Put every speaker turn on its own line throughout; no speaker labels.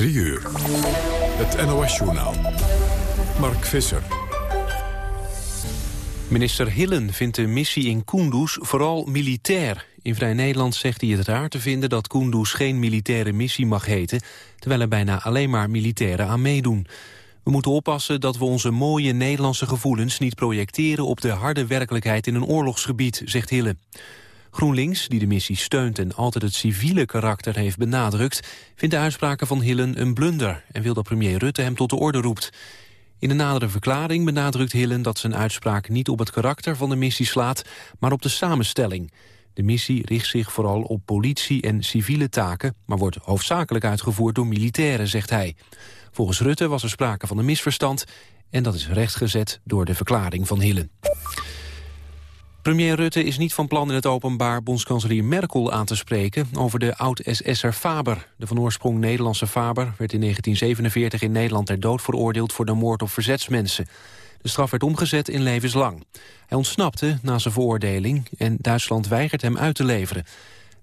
3 uur. Het NOS-journaal. Mark Visser.
Minister Hillen vindt de missie in Kunduz vooral militair. In Vrij Nederland zegt hij het raar te vinden dat Kunduz geen militaire missie mag heten... terwijl er bijna alleen maar militairen aan meedoen. We moeten oppassen dat we onze mooie Nederlandse gevoelens niet projecteren... op de harde werkelijkheid in een oorlogsgebied, zegt Hillen. GroenLinks, die de missie steunt en altijd het civiele karakter heeft benadrukt... vindt de uitspraken van Hillen een blunder... en wil dat premier Rutte hem tot de orde roept. In een nadere verklaring benadrukt Hillen dat zijn uitspraak niet op het karakter van de missie slaat, maar op de samenstelling. De missie richt zich vooral op politie en civiele taken, maar wordt hoofdzakelijk uitgevoerd door militairen, zegt hij. Volgens Rutte was er sprake van een misverstand en dat is rechtgezet door de verklaring van Hillen. Premier Rutte is niet van plan in het openbaar bondskanselier Merkel aan te spreken over de oud-SS'er Faber. De van oorsprong Nederlandse Faber werd in 1947 in Nederland ter dood veroordeeld voor de moord op verzetsmensen. De straf werd omgezet in levenslang. Hij ontsnapte na zijn veroordeling en Duitsland weigert hem uit te leveren.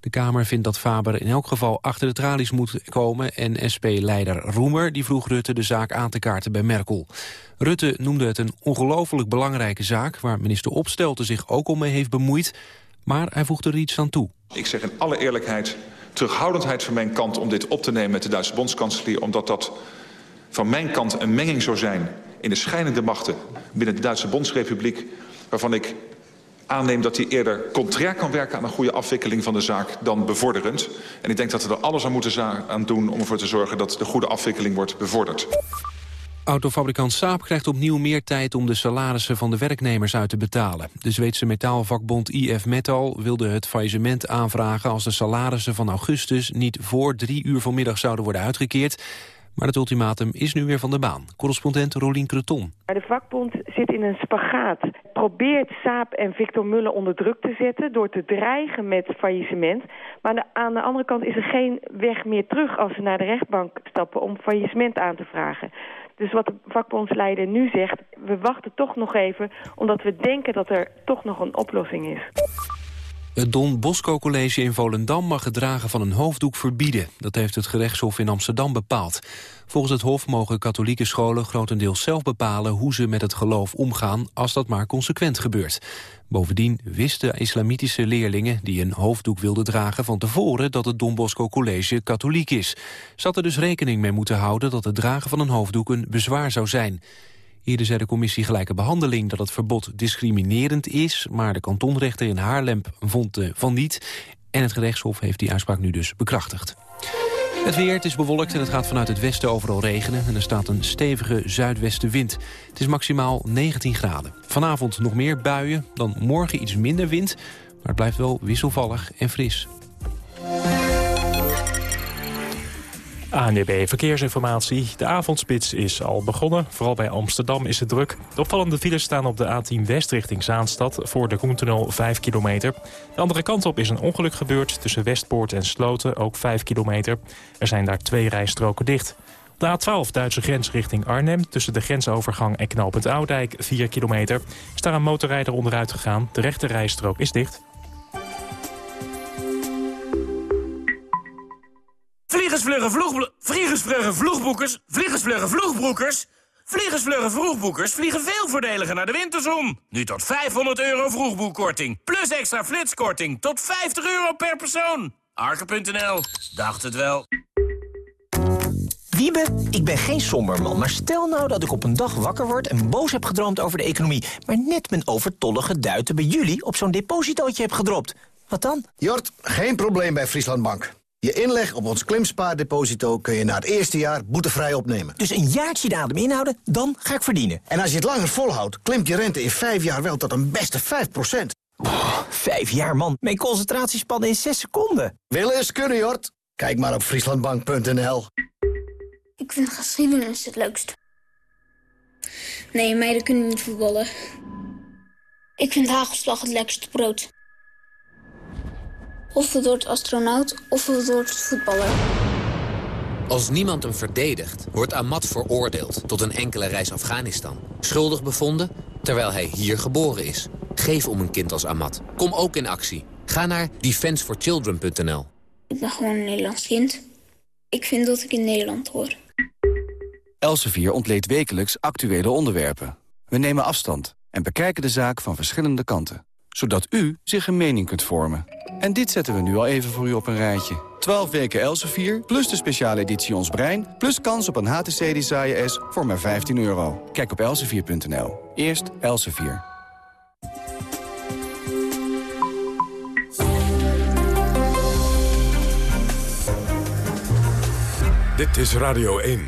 De Kamer vindt dat Faber in elk geval achter de tralies moet komen... en SP-leider Roemer die vroeg Rutte de zaak aan te kaarten bij Merkel. Rutte noemde het een ongelooflijk belangrijke zaak... waar minister Opstelten zich ook al mee heeft bemoeid... maar hij voegde er iets aan toe.
Ik zeg in alle eerlijkheid terughoudendheid van mijn kant... om dit op te nemen met de Duitse bondskanselier... omdat dat van mijn kant een menging zou zijn in de schijnende machten... binnen de Duitse Bondsrepubliek... waarvan ik aanneem dat hij eerder contrair kan werken aan een goede afwikkeling van de zaak dan bevorderend. En ik denk dat we er alles aan moeten aan doen om ervoor te zorgen dat de goede afwikkeling wordt bevorderd.
Autofabrikant Saab krijgt opnieuw meer tijd om de salarissen van de werknemers uit te betalen. De Zweedse metaalvakbond IF Metal wilde het faillissement aanvragen als de salarissen van augustus niet voor drie uur vanmiddag zouden worden uitgekeerd. Maar het ultimatum is nu weer van de baan. Correspondent Rolien Creton.
De vakbond zit in een spagaat. Probeert Saap en Victor Muller onder druk te zetten... door te dreigen met faillissement. Maar aan de andere kant is er geen weg meer terug... als ze naar de rechtbank stappen om faillissement aan te vragen. Dus wat de vakbondsleider nu zegt... we wachten toch nog even... omdat we denken dat er toch nog een oplossing is.
Het Don Bosco College in Volendam mag het dragen van een hoofddoek verbieden. Dat heeft het gerechtshof in Amsterdam bepaald. Volgens het hof mogen katholieke scholen grotendeels zelf bepalen... hoe ze met het geloof omgaan als dat maar consequent gebeurt. Bovendien wisten islamitische leerlingen die een hoofddoek wilden dragen... van tevoren dat het Don Bosco College katholiek is. Ze hadden dus rekening mee moeten houden dat het dragen van een hoofddoek een bezwaar zou zijn... Eerder zei de commissie Gelijke Behandeling dat het verbod discriminerend is... maar de kantonrechter in Haarlem vond uh, van niet. En het gerechtshof heeft die uitspraak nu dus bekrachtigd. Het weer, is bewolkt en het gaat vanuit het westen overal regenen... en er staat een stevige zuidwestenwind. Het is maximaal 19 graden. Vanavond nog meer buien, dan morgen iets minder wind... maar het blijft wel wisselvallig en fris.
ANDB Verkeersinformatie. De avondspits is al begonnen. Vooral bij Amsterdam is het druk. De opvallende files staan op de A10 West richting Zaanstad... voor de Koentunnel 5 kilometer. De andere kant op is een ongeluk gebeurd... tussen Westpoort en Sloten, ook 5 kilometer. Er zijn daar twee rijstroken dicht. De A12 Duitse grens richting Arnhem... tussen de grensovergang en knooppunt Oudijk, 4 kilometer... is daar een motorrijder onderuit gegaan. De rechte rijstrook is dicht.
Vliegersvluggen vloeg... Vliegersvluggen vloegboekers... Vliegersvluggen vloegbroekers... Vliegersvluggen vroegbroekers vliegen veel voordeliger naar de winterzon. Nu tot 500 euro vroegboekkorting. Plus extra flitskorting tot 50 euro per persoon. Arke.nl. Dacht het wel.
Wiebe, ik ben geen somberman, maar stel nou dat ik op een dag wakker word... en boos heb gedroomd over de economie... maar net mijn overtollige duiten bij jullie op zo'n depositootje heb gedropt. Wat dan?
Jort, geen probleem bij Frieslandbank. Je inleg op ons klimspaardeposito kun je na het eerste jaar boetevrij opnemen.
Dus een jaartje de adem inhouden, dan ga ik verdienen.
En als je het langer volhoudt, klimt je rente in vijf jaar wel tot een beste 5 procent.
vijf jaar, man. Mijn concentratiespannen in zes seconden.
Willen eens kunnen, Jort? Kijk maar op frieslandbank.nl.
Ik vind geschiedenis het leukst. Nee, meiden kunnen niet voetballen. Ik vind hagelslag het lekkerste brood. Of we wordt astronaut, of we wordt voetballer.
Als niemand hem verdedigt, wordt Ahmad veroordeeld tot een enkele reis Afghanistan. Schuldig bevonden, terwijl hij hier geboren is. Geef om een kind als Ahmad. Kom ook in actie. Ga naar defenseforchildren.nl.
Ik ben gewoon een Nederlands kind. Ik vind dat ik in Nederland hoor.
Elsevier ontleedt wekelijks actuele onderwerpen. We nemen afstand en bekijken de zaak van verschillende kanten. Zodat u zich een mening kunt vormen. En dit zetten we nu al even voor u op een rijtje. 12 weken Elsevier, plus de speciale editie Ons Brein... plus kans op een HTC Desire S voor maar 15 euro. Kijk op elsevier.nl. Eerst Elsevier.
Dit is Radio 1.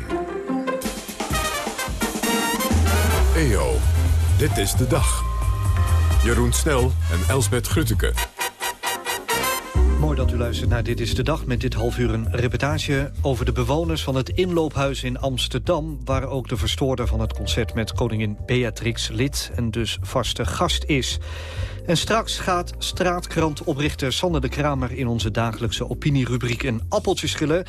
EO, dit is de dag. Jeroen Snel en Elsbet Grutteke.
Mooi dat u luistert naar Dit is de Dag met dit half uur een reportage over de bewoners van het inloophuis in Amsterdam... waar ook de verstoorder van het concert met koningin Beatrix lid en dus vaste gast is. En straks gaat straatkrantoprichter Sander de Kramer in onze dagelijkse opinierubriek een appeltje schillen.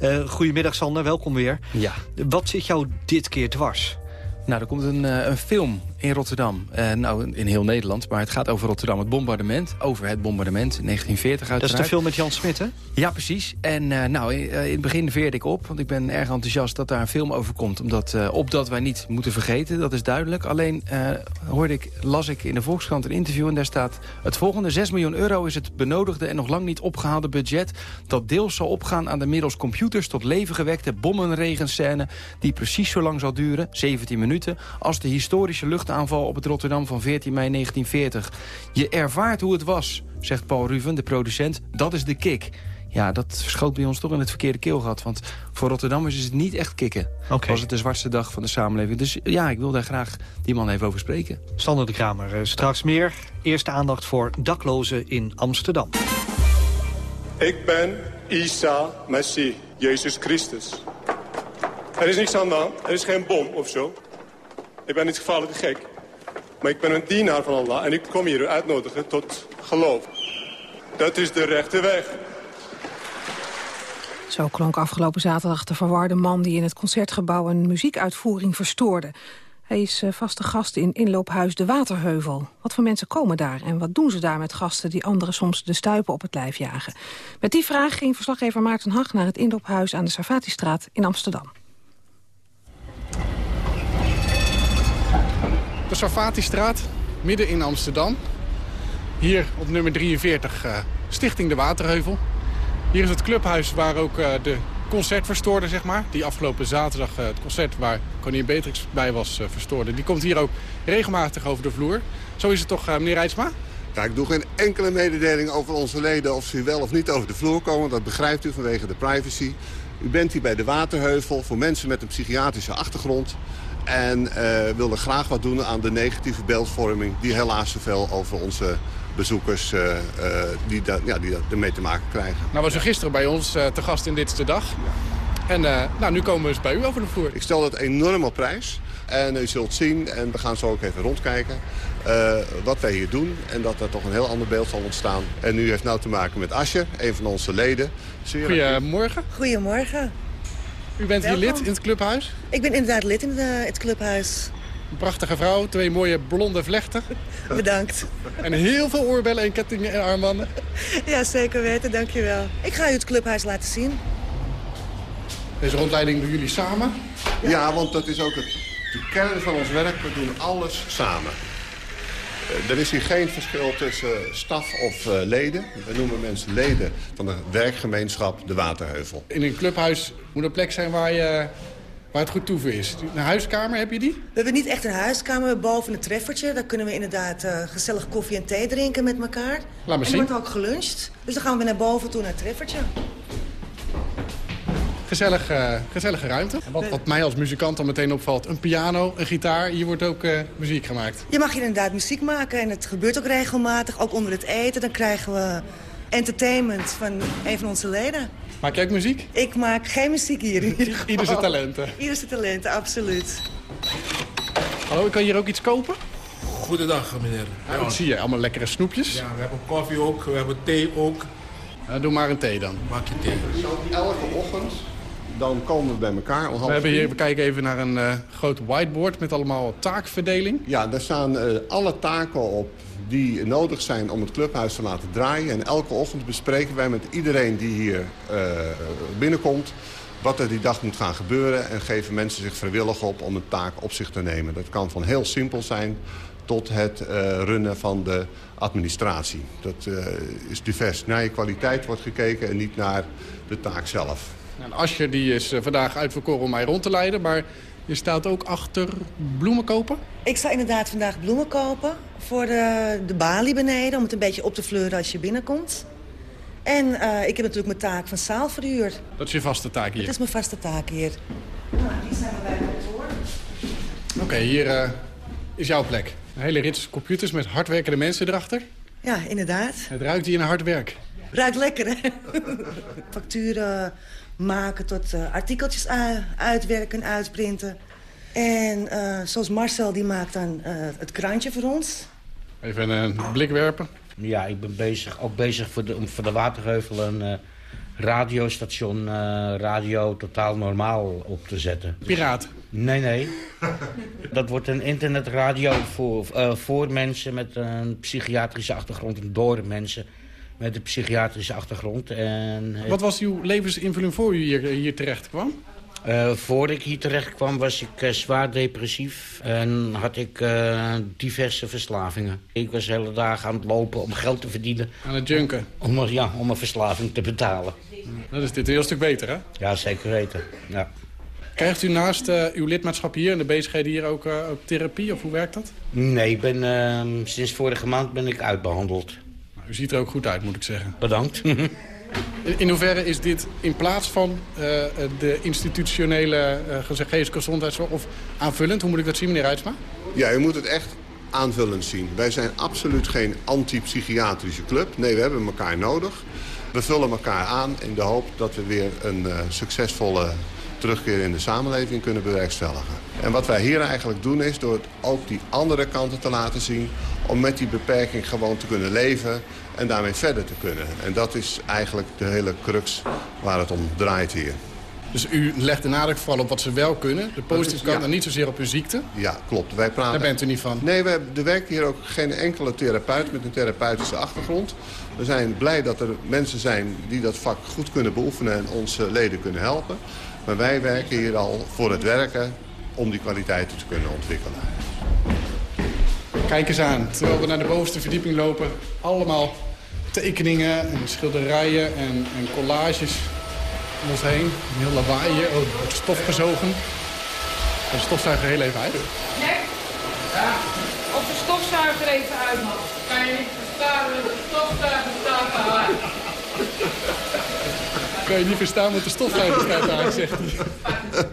Uh, goedemiddag Sander, welkom weer.
Ja.
Wat zit jou dit keer dwars?
Nou, er komt een, uh, een film in Rotterdam. Uh, nou, in heel Nederland. Maar het gaat over Rotterdam, het bombardement. Over het bombardement in 1940 uiteraard.
Dat is de film met Jan Smit, hè?
Ja, precies. En uh, nou, in, het begin veerde ik op. Want ik ben erg enthousiast dat daar een film over komt. Omdat, uh, opdat wij niet moeten vergeten, dat is duidelijk. Alleen hoorde ik, las ik in de Volkskrant een interview. En daar staat het volgende. 6 miljoen euro is het benodigde en nog lang niet opgehaalde budget. Dat deels zal opgaan aan de middels computers tot leven gewekte bommenregenscène. Die precies zo lang zal duren, 17 minuten. Als de historische lucht aanval op het Rotterdam van 14 mei 1940. Je ervaart hoe het was, zegt Paul Ruven, de producent. Dat is de kick. Ja, dat schoot bij ons toch in het verkeerde keelgat. Want voor Rotterdammers is het niet echt kicken.
Okay.
Was het de zwartste dag van de samenleving. Dus ja, ik wil daar graag die man even over spreken.
Sander de Kramer, eh, straks meer. Eerste aandacht voor daklozen in Amsterdam.
Ik ben Isa Messi, Jezus Christus. Er is niks aan de hand, er is geen bom of zo. Ik ben niet gevaarlijk gek. Maar ik ben een dienaar van Allah en ik kom hier uitnodigen tot geloof. Dat is de rechte weg.
Zo klonk afgelopen zaterdag de verwarde man die in het Concertgebouw een muziekuitvoering verstoorde. Hij is eh, vaste gast in inloophuis De Waterheuvel. Wat voor mensen komen daar en wat doen ze daar met gasten... die anderen soms de stuipen op het lijf jagen? Met die vraag ging verslaggever Maarten Hag naar het inloophuis... aan de Sarfatistraat in Amsterdam.
De Sarfatistraat, midden in Amsterdam. Hier op nummer 43, uh, Stichting De Waterheuvel. Hier is het clubhuis waar ook uh, de concert verstoorde, zeg maar. Die afgelopen zaterdag uh, het concert waar koningin Beatrix bij was verstoorde. Die komt hier ook regelmatig over de vloer. Zo is het toch, meneer Rijtsma?
Ja, ik doe geen enkele mededeling over onze leden of ze wel of niet over de vloer komen. Dat begrijpt u vanwege de privacy. U bent hier bij de Waterheuvel voor mensen met een psychiatrische achtergrond. En uh, wilde graag wat doen aan de negatieve beeldvorming... die helaas zoveel over onze bezoekers uh, uh, die, da ja, die ermee te maken krijgen.
Nou was u gisteren bij ons te gast in Dit is de Dag. Ja. En nou, nu komen we eens bij u over de vloer.
Ik stel dat enorm op prijs. En u zult zien, en we gaan zo ook even rondkijken... wat wij hier doen en dat er toch een heel ander beeld zal ontstaan. En nu heeft nou te maken met Asje, een van onze leden.
Goedemorgen.
Goedemorgen.
U bent Welkom. hier lid in het clubhuis?
Ik ben inderdaad lid in de, het clubhuis.
Een prachtige vrouw, twee mooie blonde vlechten.
Bedankt.
En heel veel oorbellen en kettingen en armbanden.
Ja, zeker weten, dankjewel. Ik ga u het clubhuis laten zien.
Deze rondleiding doen jullie samen?
Ja, ja want dat is ook het, de kern van ons werk. We doen alles samen. Er is hier geen verschil tussen staf of uh, leden. We noemen mensen leden van de werkgemeenschap De Waterheuvel.
In een clubhuis moet een plek zijn waar, je, waar het goed toeven is. Een huiskamer, heb je die?
We hebben niet echt een huiskamer, boven een treffertje. Daar kunnen we inderdaad uh, gezellig koffie en thee drinken met elkaar.
Laat me
en
zien.
er wordt ook geluncht. Dus dan gaan we naar boven toe naar het treffertje.
Gezellig, uh, gezellige ruimte. En wat, wat, mij als muzikant dan meteen opvalt, een piano, een gitaar. Hier wordt ook uh, muziek gemaakt.
Je mag hier inderdaad muziek maken en het gebeurt ook regelmatig. Ook onder het eten, dan krijgen we entertainment van een van onze leden.
Maak jij ook muziek?
Ik maak geen muziek hier. In ieder geval.
Ieder zijn talenten.
Ieder zijn talenten, absoluut.
Hallo, ik kan hier ook iets kopen?
Goedendag, meneer.
Ja, wat zie je? Allemaal lekkere snoepjes.
Ja, we hebben koffie ook, we hebben thee ook.
Ja, doe maar een thee dan.
Maak je thee.
Elke ochtend dan komen we bij elkaar.
We, hebben hier, we kijken even naar een uh, groot whiteboard met allemaal taakverdeling.
Ja, daar staan uh, alle taken op die nodig zijn om het clubhuis te laten draaien. En elke ochtend bespreken wij met iedereen die hier uh, binnenkomt wat er die dag moet gaan gebeuren... en geven mensen zich vrijwillig op om een taak op zich te nemen. Dat kan van heel simpel zijn tot het uh, runnen van de administratie. Dat uh, is divers. Naar je kwaliteit wordt gekeken en niet naar de taak zelf.
Nou, Asje die is uh, vandaag uitverkoren om mij rond te leiden... maar je staat ook achter bloemen kopen?
Ik sta inderdaad vandaag bloemen kopen voor de, de balie beneden... om het een beetje op te fleuren als je binnenkomt. En uh, ik heb natuurlijk mijn taak van zaal verhuurd.
Dat is je vaste taak hier?
Dat is mijn vaste taak hier. Nou, hier zijn we bij het kantoor.
Oké, okay, hier uh, is jouw plek. Een hele rits computers met hardwerkende mensen erachter.
Ja, inderdaad.
Het ruikt hier naar hard werk.
Ruikt lekker, hè? Facturen maken tot uh, artikeltjes uitwerken, uitprinten. En uh, zoals Marcel, die maakt dan uh, het krantje voor ons.
Even een blik werpen.
Ja, ik ben bezig, ook bezig voor de, om voor de Waterheuvel een uh, radiostation Radio Totaal Normaal op te zetten.
Piraat?
Nee, nee. Dat wordt een internetradio voor, voor mensen met een psychiatrische achtergrond en door mensen met een psychiatrische achtergrond. En,
Wat was uw levensinvulling voor u hier, hier terecht kwam?
Uh, voor ik hier terecht kwam was ik uh, zwaar depressief en had ik uh, diverse verslavingen. Ik was hele dagen aan het lopen om geld te verdienen.
Aan het junken?
Om, ja, om een verslaving te betalen.
Dat is dit een heel stuk beter, hè?
Ja, zeker weten. Ja.
Krijgt u naast uw lidmaatschap hier en de bezigheden hier ook, ook therapie, of hoe werkt dat?
Nee, ik ben, ehm, sinds vorige maand ben ik uitbehandeld.
U ziet er ook goed uit, moet ik zeggen.
Bedankt.
In hoeverre is dit in plaats van uh, de institutionele uh, geestesgezondheidszorg of aanvullend? Hoe moet ik dat zien, meneer Uitsma?
Ja, u moet het echt aanvullend zien. Wij zijn absoluut geen anti-psychiatrische club. Nee, we hebben elkaar nodig. We vullen elkaar aan in de hoop dat we weer een uh, succesvolle terugkeer in de samenleving kunnen bewerkstelligen. En wat wij hier eigenlijk doen is door ook die andere kanten te laten zien... om met die beperking gewoon te kunnen leven en daarmee verder te kunnen. En dat is eigenlijk de hele crux waar het om draait hier.
Dus u legt de nadruk vooral op wat ze wel kunnen. De positieve kant
ja.
en niet zozeer op hun ziekte.
Ja, klopt. Wij praten...
Daar bent u niet van?
Nee, we hebben, er werkt hier ook geen enkele therapeut met een therapeutische achtergrond. We zijn blij dat er mensen zijn die dat vak goed kunnen beoefenen... en onze leden kunnen helpen. Maar wij werken hier al voor het werken om die kwaliteiten te kunnen ontwikkelen.
Kijk eens aan, terwijl we naar de bovenste verdieping lopen. Allemaal tekeningen en schilderijen en, en collages om ons heen. Een heel lawaai hier. Oh, wordt stof gezogen. De stofzuiger heel even uit.
Nee? Ja. Of de stofzuiger even uit mag. Kan je niet verstaan, de stofzuiger staat daar.
Kan je niet verstaan, want de stofzuiger staat daar, zegt hij.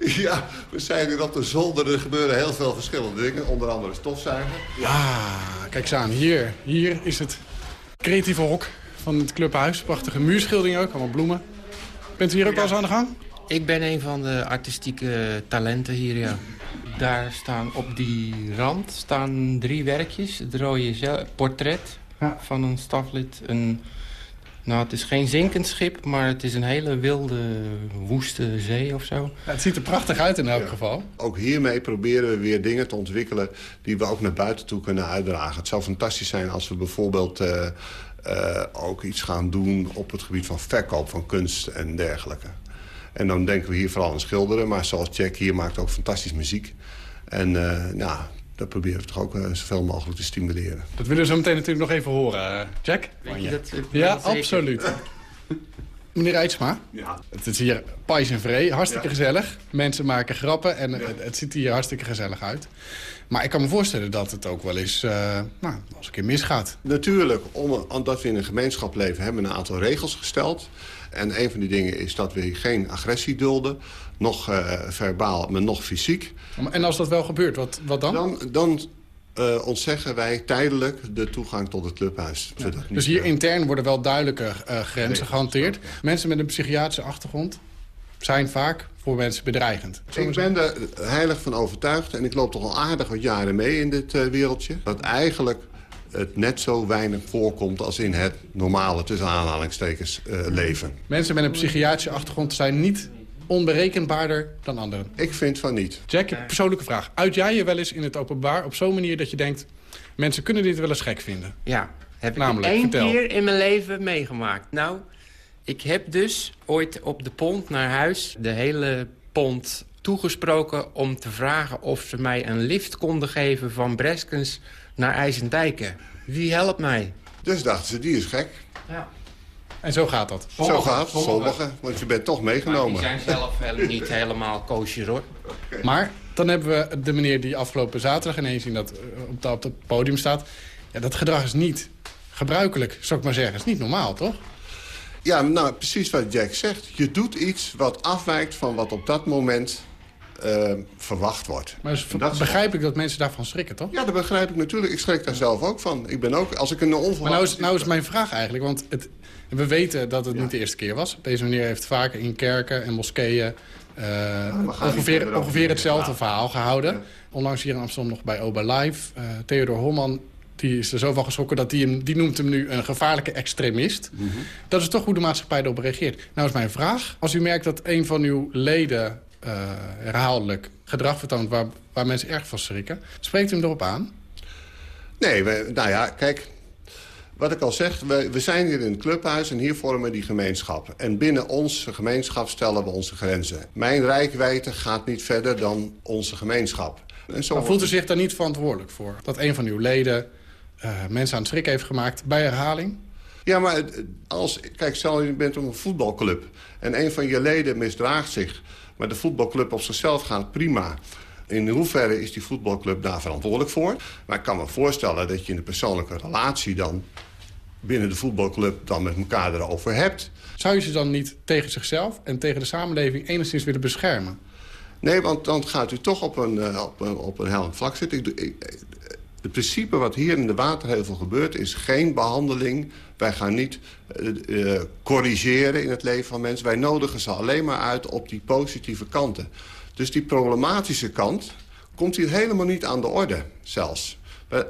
Ja, we zijn hier op de zolder. Er gebeuren heel veel verschillende dingen. Onder andere stofzuigen.
Ja, kijk eens aan. Hier, hier is het creatieve hok van het clubhuis. Prachtige muurschildering ook, allemaal bloemen. Bent u hier ook wel eens aan de gang?
Ik ben een van de artistieke talenten hier, ja. Daar staan op die rand staan drie werkjes. Het rode portret
ja.
van een staflid. Een, nou, het is geen zinkend schip, maar het is een hele wilde, woeste zee of zo.
Ja, het ziet er prachtig uit in elk ja. geval.
Ook hiermee proberen we weer dingen te ontwikkelen... die we ook naar buiten toe kunnen uitdragen. Het zou fantastisch zijn als we bijvoorbeeld... Uh, uh, ook iets gaan doen op het gebied van verkoop van kunst en dergelijke. En dan denken we hier vooral aan schilderen. Maar zoals Jack hier maakt ook fantastisch muziek. En uh, ja, dat proberen we toch ook uh, zoveel mogelijk te stimuleren.
Dat willen we zo meteen natuurlijk nog even horen, Jack.
Weet je dat,
ja, absoluut. Meneer Rijtsma,
ja.
het is hier pais en vree, hartstikke ja. gezellig. Mensen maken grappen en ja. het, het ziet hier hartstikke gezellig uit. Maar ik kan me voorstellen dat het ook wel eens, uh, nou, als een keer misgaat.
Natuurlijk, om, omdat we in een gemeenschap leven, hebben we een aantal regels gesteld. En een van die dingen is dat we geen agressie dulden. Nog uh, verbaal, maar nog fysiek.
En als dat wel gebeurt, wat, wat dan?
Dan, dan uh, ontzeggen wij tijdelijk de toegang tot het clubhuis.
Ja. Dus hier intern worden wel duidelijke uh, grenzen gehanteerd. Mensen met een psychiatrische achtergrond zijn vaak voor mensen bedreigend.
Ik ben er heilig van overtuigd en ik loop toch al aardig wat jaren mee in dit uh, wereldje. Dat eigenlijk het net zo weinig voorkomt als in het normale, tussen aanhalingstekens, leven.
Mensen met een psychiatrische achtergrond zijn niet onberekenbaarder dan anderen.
Ik vind van niet.
Jack, persoonlijke vraag. Uit jij je wel eens in het openbaar op zo'n manier dat je denkt... Mensen kunnen dit wel eens gek vinden.
Ja, heb ik
Namelijk,
één
vertel.
keer in mijn leven meegemaakt. Nou, ik heb dus ooit op de pont naar huis de hele pont toegesproken... om te vragen of ze mij een lift konden geven van Breskens naar IJsendijken. Wie helpt mij?
Dus dachten ze, die is gek.
Ja.
En zo gaat dat.
Zo gaat het, sommigen. Want je bent toch
Maar
meegenomen.
die zijn zelf helemaal niet helemaal koosjes, hoor.
Maar dan hebben we de meneer die afgelopen zaterdag ineens in dat, eh, op, het podium staat. Ja, dat gedrag is niet gebruikelijk, zou ik maar zeggen. is niet normaal, toch?
Ja, nou, precies wat Jack zegt. Je doet iets wat afwijkt van wat op dat moment eh, verwacht wordt.
Maar
dat is-
begrijp ik dat mensen daarvan schrikken, toch?
Ja, dat begrijp ik natuurlijk. Ik schrik daar zelf ook van. Ik ben ook, als ik een onverwachte...
Maar nou is, nou is mijn vraag eigenlijk, want het, we weten dat het niet de eerste keer was. Deze meneer heeft vaker in kerken en moskeeën eh, ongeveer, ongeveer hetzelfde verhaal gehouden. Onlangs hier in Amsterdam nog bij Oba Live. Eh, Theodor Holman die is er zo van geschrokken dat die, hem, die noemt hem nu een gevaarlijke extremist.
Mhm.
Dat is toch hoe de maatschappij erop reageert. Nou is mijn vraag, als u merkt dat een van uw leden eh, herhaaldelijk gedrag vertoont... Waar, waar mensen erg van schrikken, spreekt u hem erop aan?
Nee, we, nou ja, kijk. Wat ik al zeg, we, we zijn hier in het clubhuis en hier vormen we die gemeenschap. En binnen onze gemeenschap stellen we onze grenzen. Mijn rijkwijde gaat niet verder dan onze gemeenschap. En zo
Maar voelt u zich daar niet verantwoordelijk voor? Dat een van uw leden eh, mensen aan het schrik heeft gemaakt bij herhaling?
Ja, maar als, kijk, stel je bent een voetbalclub... en een van je leden misdraagt zich... maar de voetbalclub op zichzelf gaat prima... In hoeverre is die voetbalclub daar verantwoordelijk voor? Maar ik kan me voorstellen dat je in een persoonlijke relatie dan... binnen de voetbalclub dan met elkaar erover hebt.
Zou je ze dan niet tegen zichzelf en tegen de samenleving enigszins willen beschermen?
Nee, want dan gaat u toch op een, eh, op een, op een helend vlak zitten. Ik, het principe wat hier in de Waterheuvel gebeurt is geen behandeling. Wij gaan niet eh, eh, corrigeren in het leven van mensen. Wij nodigen ze alleen maar uit op die positieve kanten. Dus die problematische kant komt hier helemaal niet aan de orde zelfs.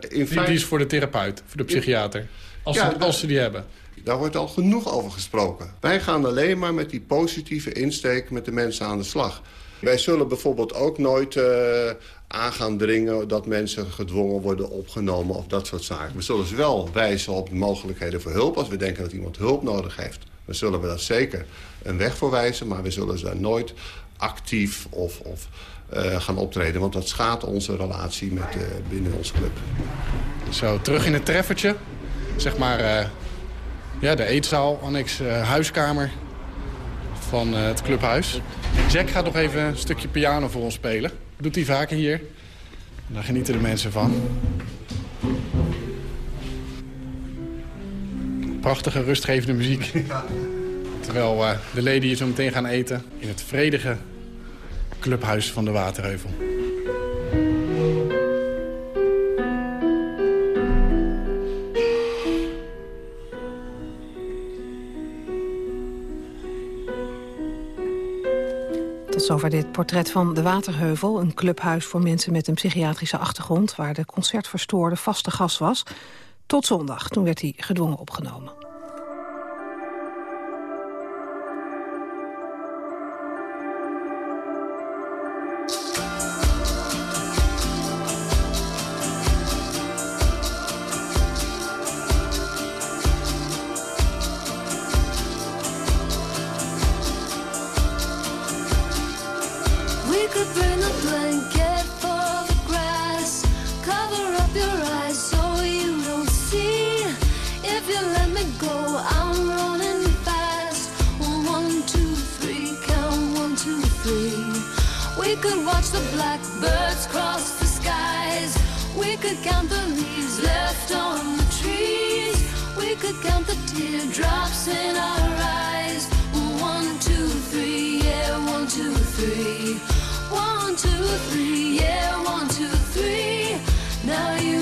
In
Die, is voor de therapeut, voor de psychiater. Als,
Ja,
ze, als ze die hebben.
daar wordt al genoeg over gesproken. Wij gaan alleen maar met die positieve insteek met de mensen aan de slag. Wij zullen bijvoorbeeld ook nooit eh, aan gaan dringen... dat mensen gedwongen worden opgenomen of dat soort zaken. We zullen ze wel wijzen op de mogelijkheden voor hulp... als we denken dat iemand hulp nodig heeft. Dan zullen we daar zeker een weg voor wijzen... maar we zullen ze daar nooit actief of, of eh, gaan optreden... want dat schaadt onze relatie met, eh, binnen onze club.
Zo, terug in het treffertje. Zeg maar ja, de eetzaal, annex huiskamer van het clubhuis. Jack gaat nog even een stukje piano voor ons spelen. Doet hij vaker hier. Daar genieten de mensen van. Prachtige, rustgevende muziek. Terwijl eh, de leden hier zo meteen gaan eten in het vredige clubhuis van de Waterheuvel.
Tot zover dit portret van De Waterheuvel. Een clubhuis voor mensen met een psychiatrische achtergrond... waar de concertverstoorde vaste gast was. Tot zondag, toen werd hij gedwongen opgenomen.
A blanket for the grass. Cover up your eyes so you don't see. If you let me go, I'm running fast. One, two, three, count one, two, three. We could watch the blackbirds cross the skies. We could count the leaves left on the trees. We could count the teardrops in our eyes. Two, three, yeah, one, two, three. Now you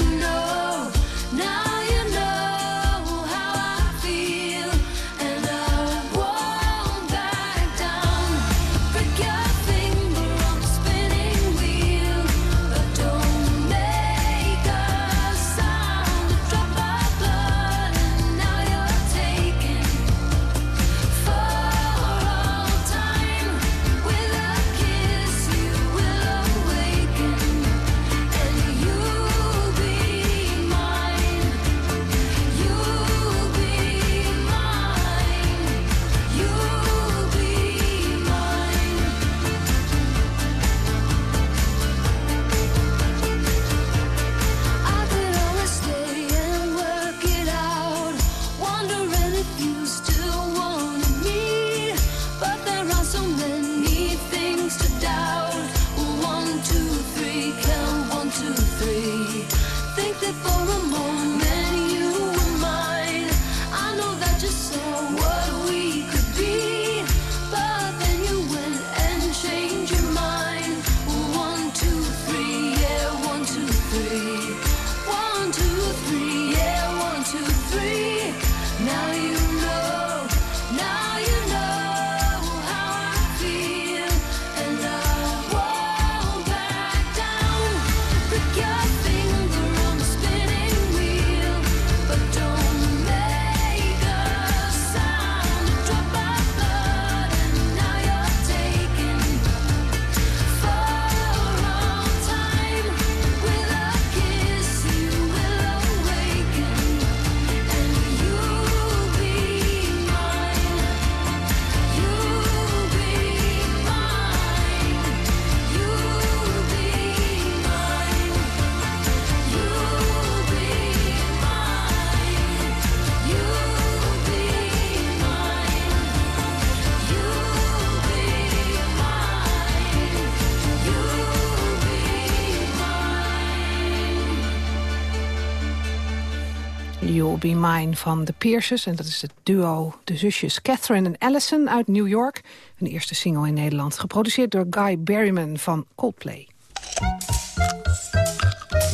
Be Mine van The Pierces. En dat is het duo de zusjes Catherine en Allison uit New York. Een eerste single in Nederland, geproduceerd door Guy Berryman van Coldplay.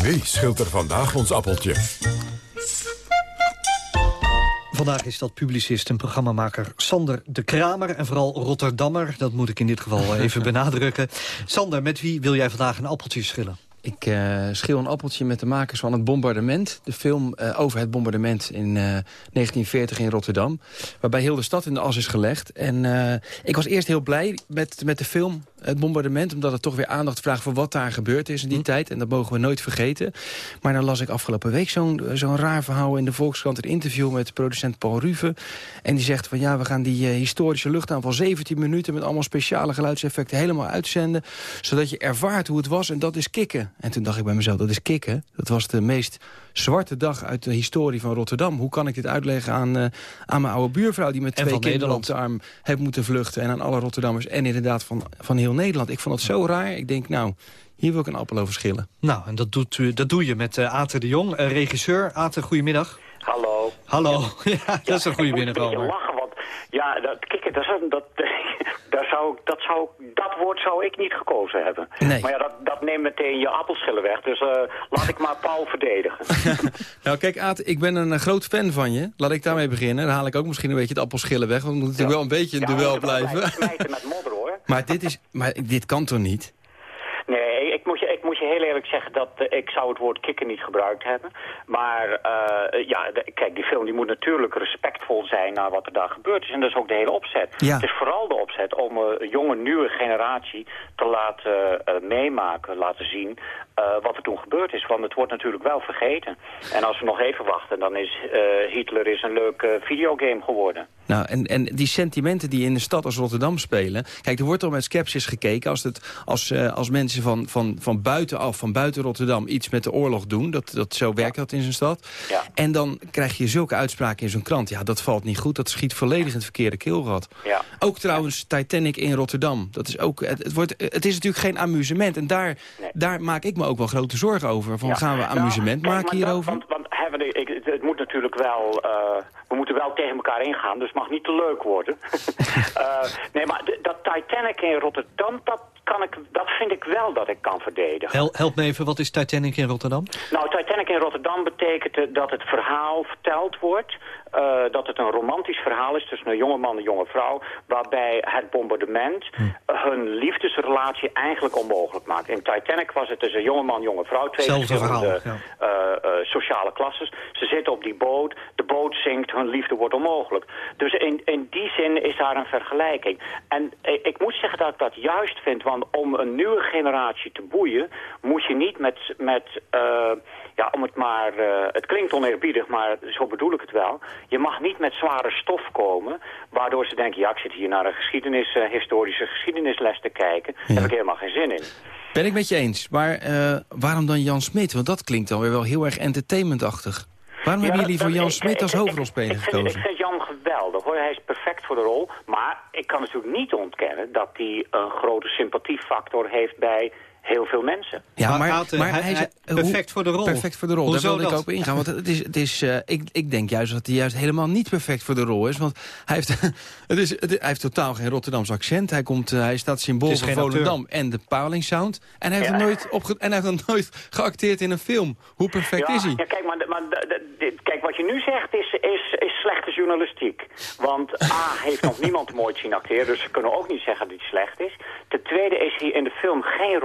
Wie scheelt er vandaag ons appeltje?
Vandaag is dat publicist en programmamaker Sander de Kramer... en vooral Rotterdammer, dat moet ik in dit geval even benadrukken. Sander, met wie wil jij vandaag een appeltje schillen?
Ik uh, schil een appeltje met de makers van Het Bombardement. De film uh, over het bombardement in uh, 1940 in Rotterdam. Waarbij heel de stad in de as is gelegd. En ik was eerst heel blij met, met de film het bombardement. Omdat het toch weer aandacht vraagt voor wat daar gebeurd is in die hm. tijd. En dat mogen we nooit vergeten. Maar dan las ik afgelopen week zo'n zo'n raar verhaal in de Volkskrant. Een interview met producent Paul Ruve. En die zegt van ja, we gaan die historische luchtaanval 17 minuten... met allemaal speciale geluidseffecten helemaal uitzenden. Zodat je ervaart hoe het was. En dat is kicken. En toen dacht ik bij mezelf, dat is kicken. Dat was de meest zwarte dag uit de historie van Rotterdam. Hoe kan ik dit uitleggen aan, uh, aan mijn oude buurvrouw... die met twee kinderen Nederland. op de arm heeft moeten vluchten... en aan alle Rotterdammers en inderdaad van, van heel Nederland. Ik vond het zo raar. Ik denk, nou, hier wil ik een appel over schillen.
Nou, en dat, doet u, dat doe je met uh, Ater de Jong, uh, regisseur. Ater, goedemiddag.
Hallo.
Hallo, ja, ja dat is een goede binnenkomer.
Ik lachen, want ja, dat, kijk, dat, is, dat, daar zou, dat, zou, dat woord zou ik niet gekozen hebben.
Nee.
Maar ja, dat, dat neemt meteen je appelschillen weg. Dus uh, laat ik maar Paul verdedigen.
nou kijk Aad, ik ben een uh, groot fan van je. Laat ik daarmee beginnen. Dan haal ik ook misschien een beetje het appelschillen weg. Want we moeten natuurlijk wel een beetje in
ja,
duel blijven.
met modder hoor.
maar, dit is, maar dit kan toch niet?
Nee, ik moet, je, ik moet je heel eerlijk zeggen dat uh, ik zou het woord kikken niet gebruikt hebben. Maar uh, ja, de, kijk, die film die moet natuurlijk respectvol zijn naar wat er daar gebeurd is. En dat is ook de hele opzet.
Ja.
Het is vooral de opzet om een jonge, nieuwe generatie te laten meemaken, laten zien wat er toen gebeurd is. Want het wordt natuurlijk wel vergeten. En als we nog even wachten, dan is Hitler is een leuke videogame geworden.
Nou, en, en die sentimenten die in de stad als Rotterdam spelen... Kijk, er wordt al met sceptisch gekeken als, het, als, als mensen van, van, van buitenaf, van buiten Rotterdam... iets met de oorlog doen. Dat, dat, zo werkt dat in zijn stad.
Ja.
En dan krijg je zulke uitspraken in zo'n krant. Ja, dat valt niet goed. Dat schiet volledig in het verkeerde keelgat.
Ja.
Ook trouwens Titanic in Rotterdam. Dat is ook, het, het, wordt, het is natuurlijk geen amusement. En daar,
nee.
daar maak ik me ook wel grote zorgen over. Van,
ja.
gaan we amusement
nou,
maken hierover?
Want, want we, ik, het moet natuurlijk wel... Uh, we moeten wel tegen elkaar ingaan, dus het mag niet te leuk worden. uh, nee, maar dat Titanic in Rotterdam, dat, kan ik, dat vind ik wel dat ik kan verdedigen.
Hel, help me even, wat is Titanic in Rotterdam?
Nou, Titanic in Rotterdam betekent dat het verhaal verteld wordt... Uh, dat het een romantisch verhaal is tussen een jonge man en een jonge vrouw... waarbij het bombardement hm. hun liefdesrelatie eigenlijk onmogelijk maakt. In Titanic was het dus een jonge man en jonge vrouw. Twee verschillende
verhaal, ja.
uh, uh, sociale Ze zitten op die boot, de boot zinkt, hun liefde wordt onmogelijk. Dus in, in die zin is daar een vergelijking. En ik moet zeggen dat ik dat juist vind... want om een nieuwe generatie te boeien... moet je niet met... met ja, om het maar, uh, het klinkt oneerbiedig, maar zo bedoel ik het wel. Je mag niet met zware stof komen, waardoor ze denken, ja, ik zit hier naar een geschiedenis, uh, historische geschiedenisles te kijken. Daar
Ja.
heb ik helemaal geen zin in.
Ben ik met je eens. Maar waarom dan Jan Smit? Want dat klinkt dan weer wel heel erg entertainmentachtig. Waarom
Ja,
hebben jullie voor Jan
ik-
Smit als
ik- ik-
hoofdrolspeler
ik vind, ik
gekozen?
vind Jan geweldig hoor. Hij is perfect voor de rol. Maar ik kan natuurlijk niet ontkennen dat hij een grote sympathiefactor heeft bij heel veel mensen.
Ja,
Maar
maar
hij-
hij,
hij-
hoe-
perfect voor de rol.
Perfect voor de rol,
Hoezo
daar wilde ik ook op ingaan. Want het is, het is, uh, ik, ik denk juist dat hij juist helemaal niet perfect voor de rol is. Want hij heeft, het is, het, hij heeft totaal geen Rotterdams accent. Hij, komt, uh, hij staat symbool
is
van
acteur.
Volendam en de Paling Sound. En hij heeft,
Ja.
nooit opge en hij heeft nog nooit geacteerd in een film. Hoe perfect
ja,
is hij?
Ja, kijk, maar, maar dit- kijk, wat je nu zegt is, is, is slechte journalistiek. Want A, heeft nog niemand hem ooit zien acteren, dus ze kunnen ook niet zeggen dat hij slecht is. Ten tweede is hij in de film geen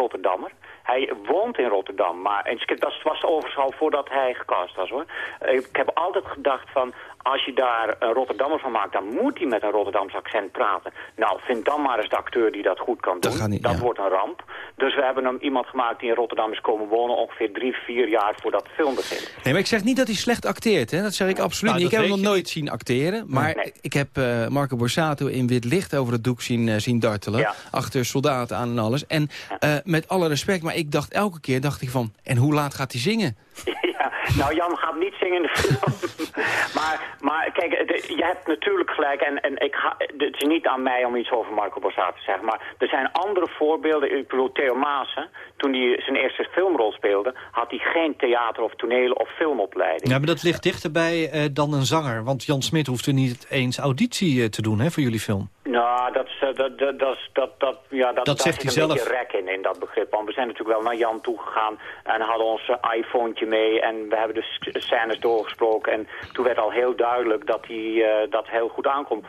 Hij woont in Rotterdam, maar en dat was overigens al voordat hij gecast was hoor. Ik heb altijd gedacht van, als je daar een Rotterdammer van maakt, dan moet hij met een Rotterdams accent praten. Nou, vind dan maar eens de acteur die dat goed kan doen.
Dat gaat niet,
dat
ja.
wordt een ramp. Dus we hebben hem iemand gemaakt die in Rotterdam is komen wonen ongeveer drie, vier jaar voordat de film begint.
Nee, maar ik zeg niet dat hij slecht acteert. Hè? Dat zeg ik absoluut
Nou,
niet. Ik heb hem nog nooit zien acteren. Maar
Nee.
ik heb eh, Marco Borsato in wit licht over het doek zien, eh, zien dartelen.
Ja.
Achter soldaten aan en alles. En eh, met alle respect, maar ik dacht elke keer dacht ik van... en hoe laat gaat hij zingen?
ja, Nou, Jan gaat niet zingen in de film. maar, maar kijk, de- je hebt natuurlijk gelijk. En, en ik ga, het is niet aan mij om iets over Marco Borsato te zeggen. Maar er zijn andere voorbeelden. Ik bedoel, Theo Maassen, toen hij zijn eerste filmrol speelde... had hij geen theater- of toneel- of filmopleiding.
Ja, maar dat ligt dichterbij eh, dan een zanger. Want Jan Smit hoefde niet eens auditie eh, te doen hè, voor jullie film.
Nou, dat, is, eh, dat, dat, dat, dat, dat, ja, dat,
Dat zegt
een beetje rek in, in dat begrip. Want we zijn natuurlijk wel naar Jan toegegaan en hadden ons eh, iPhone mee en we hebben de sc- scènes doorgesproken. En toen werd al heel duidelijk dat hij eh, dat heel goed aankomt.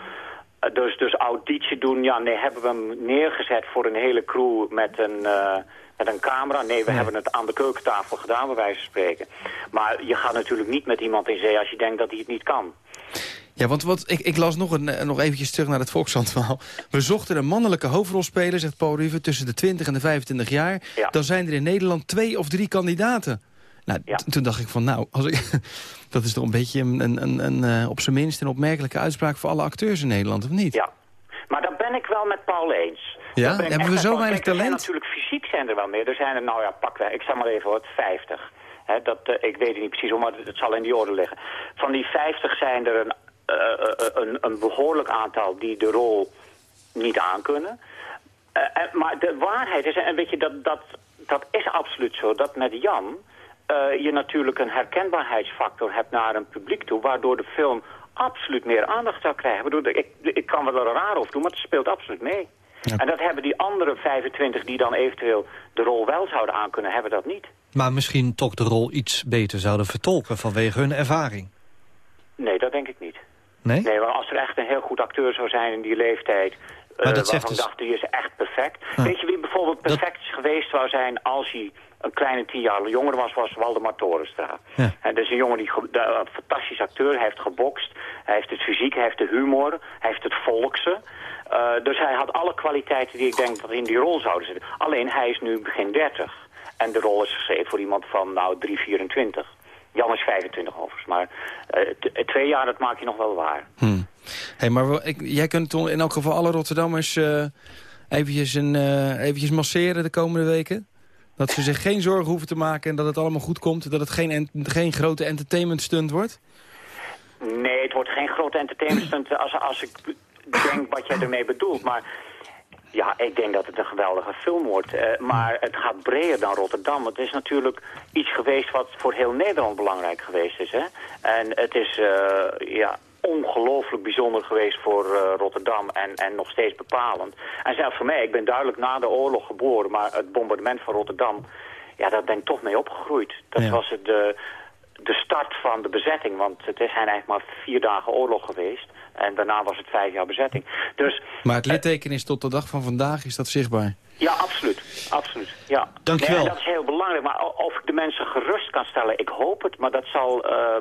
Eh, dus, dus auditie doen, ja, nee, hebben we hem neergezet voor een hele crew met een... eh, met een camera. Nee, we hebben het aan de keukentafel gedaan, bij wijze van spreken. Maar je gaat natuurlijk niet met iemand in zee als je denkt dat hij het niet kan.
Ja, want wat, ik, ik las nog, een, nog eventjes terug naar het Volkskrant-verhaal. We zochten een mannelijke hoofdrolspeler, zegt Paul Ruven, tussen de 20 en de 25 jaar.
Ja.
Dan zijn er in Nederland twee of drie kandidaten. Nou, t- toen dacht ik van, nou, als ik, dat is toch een beetje een, een, een, een, eh, op zijn minst een opmerkelijke uitspraak voor alle acteurs in Nederland, of niet?
Ja. Maar daar ben ik wel met Paul eens.
Ja? Hebben we zo weinig
zijn
talent?
natuurlijk fysiek zijn er wel meer. Er zijn er, nou ja, pak, ik zeg maar even wat, 50. Hè, dat, eh, ik weet het niet precies maar het zal in die orde liggen. Van die 50 zijn er een, eh, een, een behoorlijk aantal die de rol niet aankunnen. Eh, maar de waarheid is, en weet je, dat, dat, dat is absoluut zo, dat met Jan eh, je natuurlijk een herkenbaarheidsfactor hebt naar een publiek toe, waardoor de film absoluut meer aandacht zou krijgen. Ik, bedoel, ik, ik kan wel er raar over doen, maar het speelt absoluut mee. En dat hebben die andere 25 die dan eventueel de rol wel zouden aankunnen, hebben dat niet.
Maar misschien toch de rol iets beter zouden vertolken vanwege hun ervaring.
Nee, dat denk ik niet.
Nee?
Nee, want als er echt een heel goed acteur zou zijn in die leeftijd...
Maar
eh,
dat zegt
waarvan
dus-
ik dacht, die is echt perfect. Weet je wie bijvoorbeeld perfect geweest zou zijn als hij een kleine tien jaar jonger was, was Waldemar Torenstra.
Ja.
En dat is een jongen die een fantastisch acteur, hij heeft gebokst, hij heeft het fysiek, hij heeft de humor, hij heeft het volkse. Eh, dus hij had alle kwaliteiten die ik denk dat in die rol zouden zitten. Alleen hij is nu begin 30. En de rol is geschreven voor iemand van nou 3, 24. Jan is 25 overigens, maar eh, t- twee jaar dat maak je nog wel waar.
Hm. Hey, maar ik, jij kunt in elk geval alle Rotterdammers eh, eventjes, een, eh, eventjes masseren de komende weken? Dat ze zich geen zorgen hoeven te maken en dat het allemaal goed komt. Dat het geen, en- geen grote entertainment stunt wordt?
Nee, het wordt geen grote entertainment stunt als, als ik denk wat jij ermee bedoelt. Maar ja, ik denk dat het een geweldige film wordt. Eh, maar het gaat breder dan Rotterdam. Het is natuurlijk iets geweest wat voor heel Nederland belangrijk geweest is. Hè? En het is eh, ja, ongelooflijk bijzonder geweest voor eh, Rotterdam en, en nog steeds bepalend. En zelfs voor mij, ik ben duidelijk na de oorlog geboren, maar het bombardement van Rotterdam, ja, daar ben ik toch mee opgegroeid. Dat
Ja.
was het, de, de start van de bezetting, want het is eigenlijk maar vier dagen oorlog geweest. En daarna was het vijf jaar bezetting. Dus
Maar het litteken is tot de dag van vandaag is dat zichtbaar.
ja, absoluut. absoluut. Ja.
Dankjewel.
Nee, en dat is heel belangrijk. Maar of ik de mensen gerust kan stellen, ik hoop het. Maar dat zal, eh,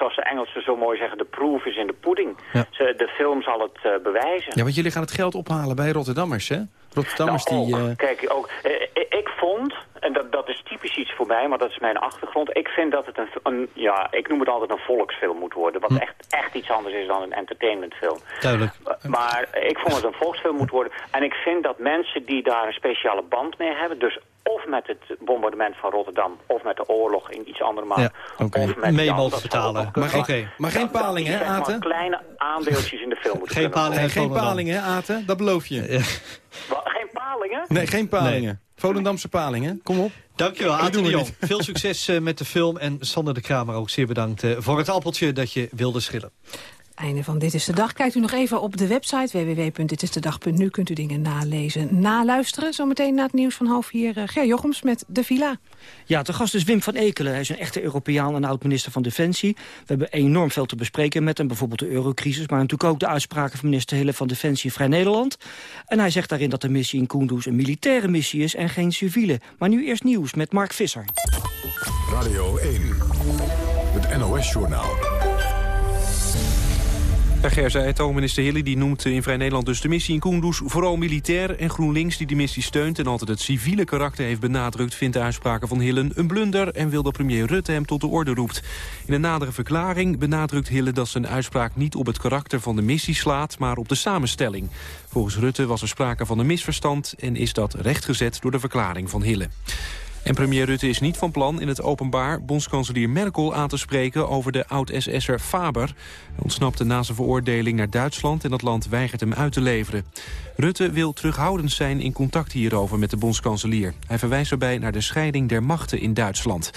zoals de Engelsen zo mooi zeggen, de proof is in de pudding.
Ja.
Ze, de film zal het eh, bewijzen.
Ja, want jullie gaan het geld ophalen bij Rotterdammers, hè? Rotterdammers
Nou,
die...
ook.
eh,
Kijk, ook, eh, ik, vond, en dat, dat is typisch iets voor mij, maar dat is mijn achtergrond. Ik vind dat het een, een ja, ik noem het altijd een volksfilm moet worden. Wat echt, echt iets anders is dan een entertainmentfilm.
Duidelijk.
Maar ik vond het een volksfilm moet worden. En ik vind dat mensen die daar een speciale band mee hebben... dus of met het bombardement van Rotterdam... of met de oorlog in iets andere maat...
Ja, oké.
of met
Mee
Jan,
Maar geen- Oké.
maar geen paling, hè, Aten?
kleine aandeeltjes in de film moeten
Geen paling,
worden.
geen palingen, hè, Aten? Dat beloof je.
Geen palingen?
Nee, geen palingen. Volendamse palingen. Kom op.
Dankjewel, Aten de Jong.
niet.
Veel succes eh, met de film. En Sander de Kramer ook zeer bedankt eh, voor het appeltje dat je wilde schillen.
Einde van Dit is de Dag. Kijkt u nog even op de website www.ditistedag.nu. Kunt u dingen nalezen, naluisteren. Zometeen na het nieuws van half vier. eh, Ger Jochems met De Villa.
Ja, te gast is Wim van Ekelen. Hij is een echte Europeaan en oud-minister van Defensie. We hebben enorm veel te bespreken met hem. Bijvoorbeeld de eurocrisis, maar natuurlijk ook de uitspraken van minister Hille van Defensie in Vrij Nederland. En hij zegt daarin dat de missie in Kunduz een militaire missie is en geen civiele. Maar nu eerst nieuws met Mark Visser.
Radio 1, het NOS-journaal.
Ger zei het al, minister die noemt in Vrij Nederland dus de missie in Kunduz vooral militair. En GroenLinks die de missie steunt en altijd het civiele karakter heeft benadrukt... vindt de uitspraken van Hillen een blunder en wil dat premier Rutte hem tot de orde roept. In een nadere verklaring benadrukt Hille dat zijn uitspraak niet op het karakter van de missie slaat... maar op de samenstelling. Volgens Rutte was er sprake van een misverstand en is dat rechtgezet door de verklaring van Hille.
En premier Rutte is niet van plan in het openbaar bondskanselier Merkel aan te spreken over de oud-SS'er Faber. Hij ontsnapte na zijn veroordeling naar Duitsland en dat land weigert hem uit te leveren. Rutte wil terughoudend zijn in contact hierover met de bondskanselier. Hij verwijst erbij naar de scheiding der machten in Duitsland.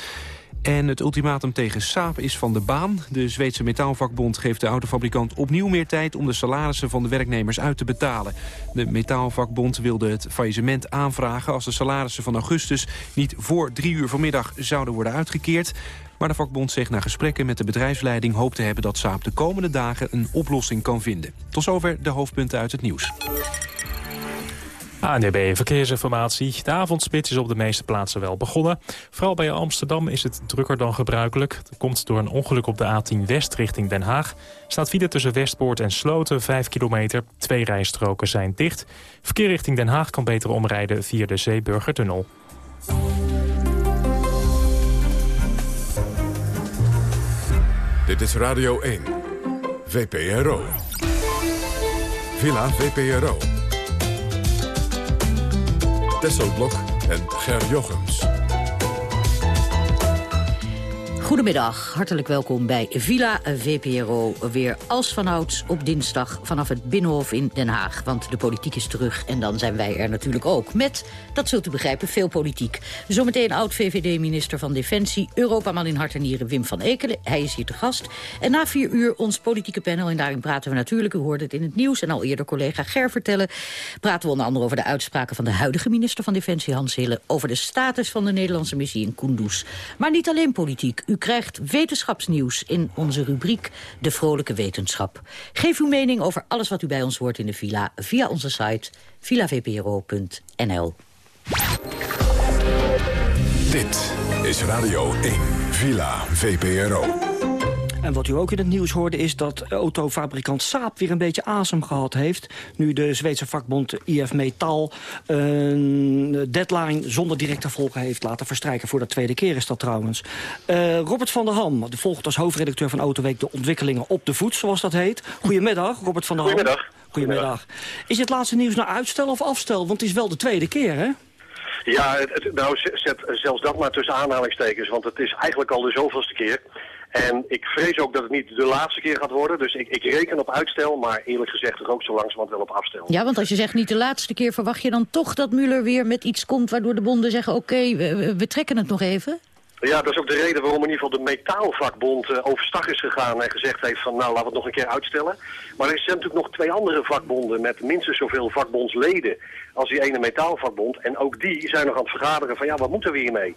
En het ultimatum tegen Saab is van de baan. De Zweedse metaalvakbond geeft de autofabrikant opnieuw meer tijd... om de salarissen van de werknemers uit te betalen. De metaalvakbond wilde het faillissement aanvragen... als de salarissen van augustus niet voor drie uur vanmiddag zouden worden uitgekeerd. Maar de vakbond zegt na gesprekken met de bedrijfsleiding... hoop te hebben dat Saab de komende dagen een oplossing kan vinden. Tot zover de hoofdpunten uit het nieuws.
ANDB Verkeersinformatie. De avondspits is op de meeste plaatsen wel begonnen. Vooral bij Amsterdam is het drukker dan gebruikelijk. Dat komt door een ongeluk op de A10 West richting Den Haag. Staat file tussen Westpoort en Sloten, 5 kilometer. Twee rijstroken zijn dicht. Verkeer richting Den Haag kan beter omrijden via de Zeeburgertunnel.
Dit is Radio 1. VPRO. Villa VPRO. Tesselblok en Ger Jochems.
Goedemiddag, hartelijk welkom bij Villa VPRO. Weer als vanouds op dinsdag vanaf het Binnenhof in Den Haag. Want de politiek is terug en dan zijn wij er natuurlijk ook. Met, dat zult u begrijpen, veel politiek. Zometeen oud-VVD-minister van Defensie, Europaman in hart en nieren Wim van Ekelen. Hij is hier te gast. En na vier uur ons politieke panel. En daarin praten we natuurlijk, u hoorde het in het nieuws... en al eerder collega Ger vertellen. Praten we onder andere over de uitspraken van de huidige minister van Defensie, Hans Hille. Over de status van de Nederlandse missie in Kunduz. Maar niet alleen politiek. U krijgt wetenschapsnieuws in onze rubriek De Vrolijke Wetenschap. Geef uw mening over alles wat u bij ons hoort in de villa... via onze site villavpro.nl.
Dit is Radio 1. Villa VPRO.
En wat u ook in het nieuws hoorde is dat autofabrikant Saab weer een beetje asem gehad heeft. Nu de Zweedse vakbond IF Metall een deadline zonder directe gevolgen heeft laten verstrijken. Voor de tweede keer is dat trouwens. Uh, Robert van der Ham de volgt als hoofdredacteur van Autoweek de ontwikkelingen op de voet, zoals dat heet. Goedemiddag, Robert van der Ham.
Goedemiddag.
Goedemiddag. Is het laatste nieuws nou uitstel of afstel? Want het is wel de tweede keer, hè?
Ja, het, het, nou zet zelfs dat maar tussen aanhalingstekens, want het is eigenlijk al de zoveelste keer. En ik vrees ook dat het niet de laatste keer gaat worden. Dus ik, ik reken op uitstel, maar eerlijk gezegd toch ook zo langzamerhand wel op afstel.
Ja, want als je zegt niet de laatste keer, verwacht je dan toch dat Muller weer met iets komt... waardoor de bonden zeggen, oké, we, we trekken het nog even?
Ja, dat is ook de reden waarom in ieder geval de metaalvakbond uh, overstag is gegaan en gezegd heeft van nou laten we het nog een keer uitstellen. Maar er zijn natuurlijk nog twee andere vakbonden met minstens zoveel vakbondsleden als die ene metaalvakbond. En ook die zijn nog aan het vergaderen van ja, wat moeten we hiermee?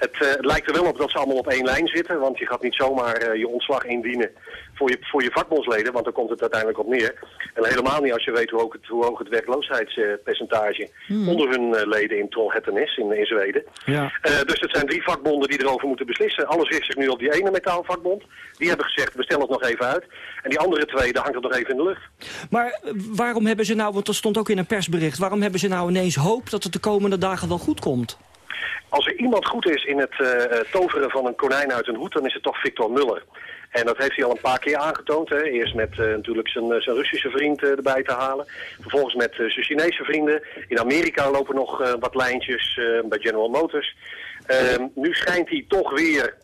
Het, uh, het, lijkt er wel op dat ze allemaal op één lijn zitten, want je gaat niet zomaar uh, je ontslag indienen voor je, voor je vakbondsleden, want dan komt het uiteindelijk op neer. En helemaal niet als je weet hoe hoog het, hoe hoog het werkloosheidspercentage hmm. onder hun uh, leden in Trollhättan is, in, in Zweden.
Ja.
dus het zijn drie vakbonden die erover moeten beslissen. Alles richt zich nu op die ene metaalvakbond. Die hebben gezegd, we stellen het nog even uit. En die andere twee, daar hangt het nog even in de lucht.
Maar waarom hebben ze nou, want dat stond ook in een persbericht, waarom hebben ze nou ineens hoop dat het de komende dagen wel goed komt?
Als er iemand goed is in het uh, toveren van een konijn uit een hoed, dan is het toch Victor Muller. En dat heeft hij al een paar keer aangetoond. Hè. Eerst met uh, natuurlijk zijn, zijn Russische vriend erbij te halen. Vervolgens met zijn Chinese vrienden. In Amerika lopen nog wat lijntjes bij General Motors. Ehm, nu schijnt hij toch weer,